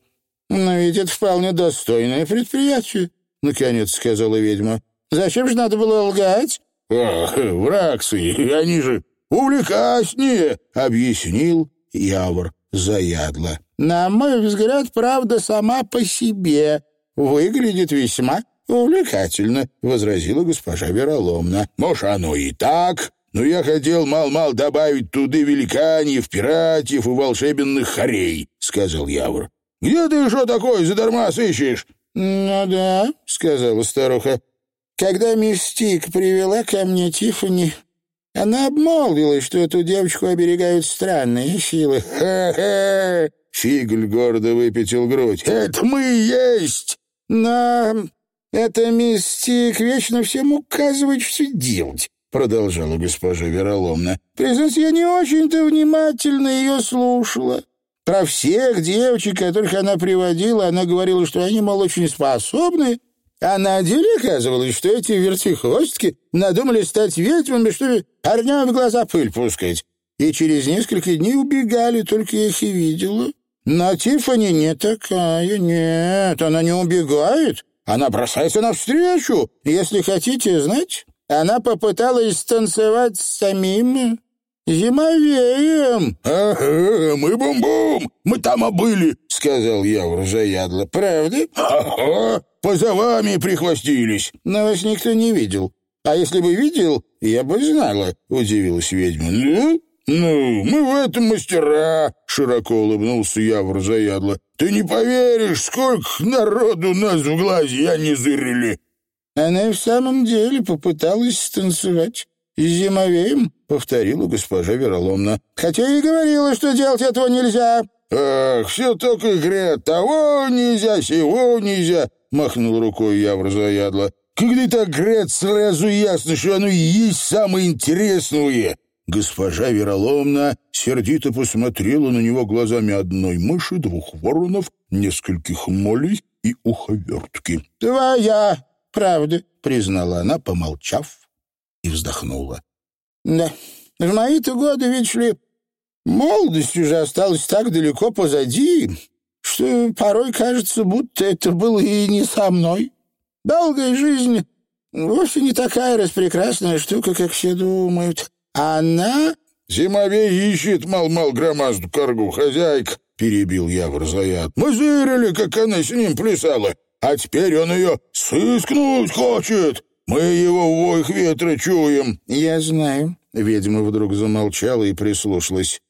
«Но ведь это вполне достойное предприятие», — наконец сказала ведьма. «Зачем же надо было лгать?» «Ах, врагсы, они же увлекательнее», — объяснил Явр заядло. «На мой взгляд, правда сама по себе выглядит весьма увлекательно», — возразила госпожа Вероломна. «Может, оно и так», но я хотел мал-мал добавить туды великаньев, пиратьев и волшебных хорей», — сказал Явр. «Где ты что такое задарма сыщешь?» «Ну да», — сказала старуха. «Когда Мистик привела ко мне Тиффани, она обмолвилась, что эту девочку оберегают странные силы». «Ха-ха!» — Фигль гордо выпятил грудь. «Это мы есть!» «Но это Мистик вечно всем указывает, что делать продолжала госпожа Вероломна. «Признаться, я не очень-то внимательно ее слушала. Про всех девочек, которых она приводила, она говорила, что они, мол, очень способны, а на деле оказывалось, что эти вертихвостки надумали стать ведьмами, чтобы парням в глаза пыль пускать. И через несколько дней убегали, только я их и видела. Но Тиффани не такая, нет, она не убегает, она бросается навстречу. Если хотите знать, она попыталась станцевать с самим зимовеем. «Ага, мы бум-бум, мы там обыли», — сказал я заядло. «Правда?» «Ага, поза вами прихвостились». «Но вас никто не видел. А если бы видел, я бы знала», — удивилась ведьма. «Ну, ну, мы в этом мастера», — широко улыбнулся Явр заядло. «Ты не поверишь, сколько народу нас в глазе я не зырили». Она и в самом деле попыталась станцевать. «С зимовеем», — повторила госпожа Вероломна. «Хотя и говорила, что делать этого нельзя». «Ах, все только говорят, того нельзя, сего нельзя», — махнул рукой Явр заядло. «Когда так говорят, сразу ясно, что оно и есть самое интересное». Госпожа Вероломна сердито посмотрела на него глазами одной мыши, двух воронов, нескольких молей и уховертки. «Твоя правда», — признала она, помолчав и вздохнула. «Да, в мои-то годы, видишь ли, молодость уже осталась так далеко позади, что порой кажется, будто это было и не со мной. Долгая жизнь вовсе не такая распрекрасная штука, как все думают. Она «Зимовей ищет, мал-мал, громазду коргу, хозяйка», — перебил я вразоят. «Мы зырили, как она с ним плясала, а теперь он ее сыскнуть хочет. Мы его в воих ветра чуем». «Я знаю». Ведьма вдруг замолчала и прислушалась.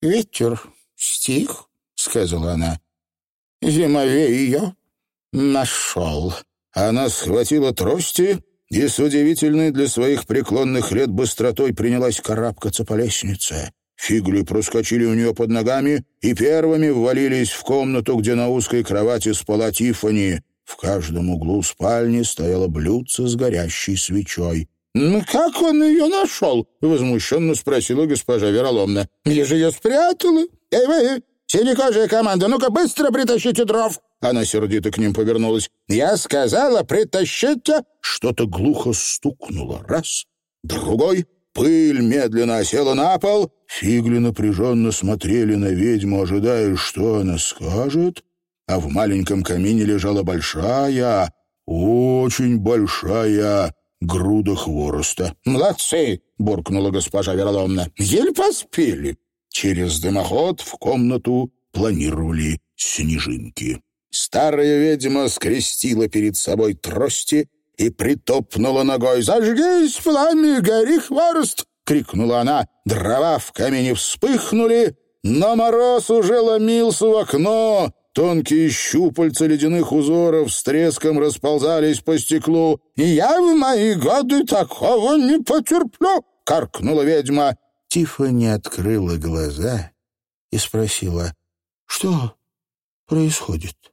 «Ветер стих», — сказала она. «Зимовей ее нашел». Она схватила трости и с удивительной для своих преклонных лет быстротой принялась карабкаться по лестнице. Фигли проскочили у нее под ногами и первыми ввалились в комнату, где на узкой кровати спала Тиффани. В каждом углу спальни стояло блюдце с горящей свечой. «Ну как он ее нашел?» — возмущенно спросила госпожа Вероломна. «Я же ее спрятала. Эй вы, синекожая команда, ну-ка быстро притащите дров!» Она сердито к ним повернулась. «Я сказала, притащите!» Что-то глухо стукнуло. Раз, другой. Пыль медленно осела на пол. Фигли напряженно смотрели на ведьму, ожидая, что она скажет. А в маленьком камине лежала большая, очень большая груда хвороста. «Молодцы!» — буркнула госпожа Вероломна. «Еле поспели!» Через дымоход в комнату планировали снежинки. Старая ведьма скрестила перед собой трости и притопнула ногой. «Зажгись, пламя, гори хворост!» — крикнула она. Дрова в камине вспыхнули, но мороз уже ломился в окно. Тонкие щупальца ледяных узоров с треском расползались по стеклу. «Я в мои годы такого не потерплю!» — каркнула ведьма. Тиффани открыла глаза и спросила, «Что происходит?»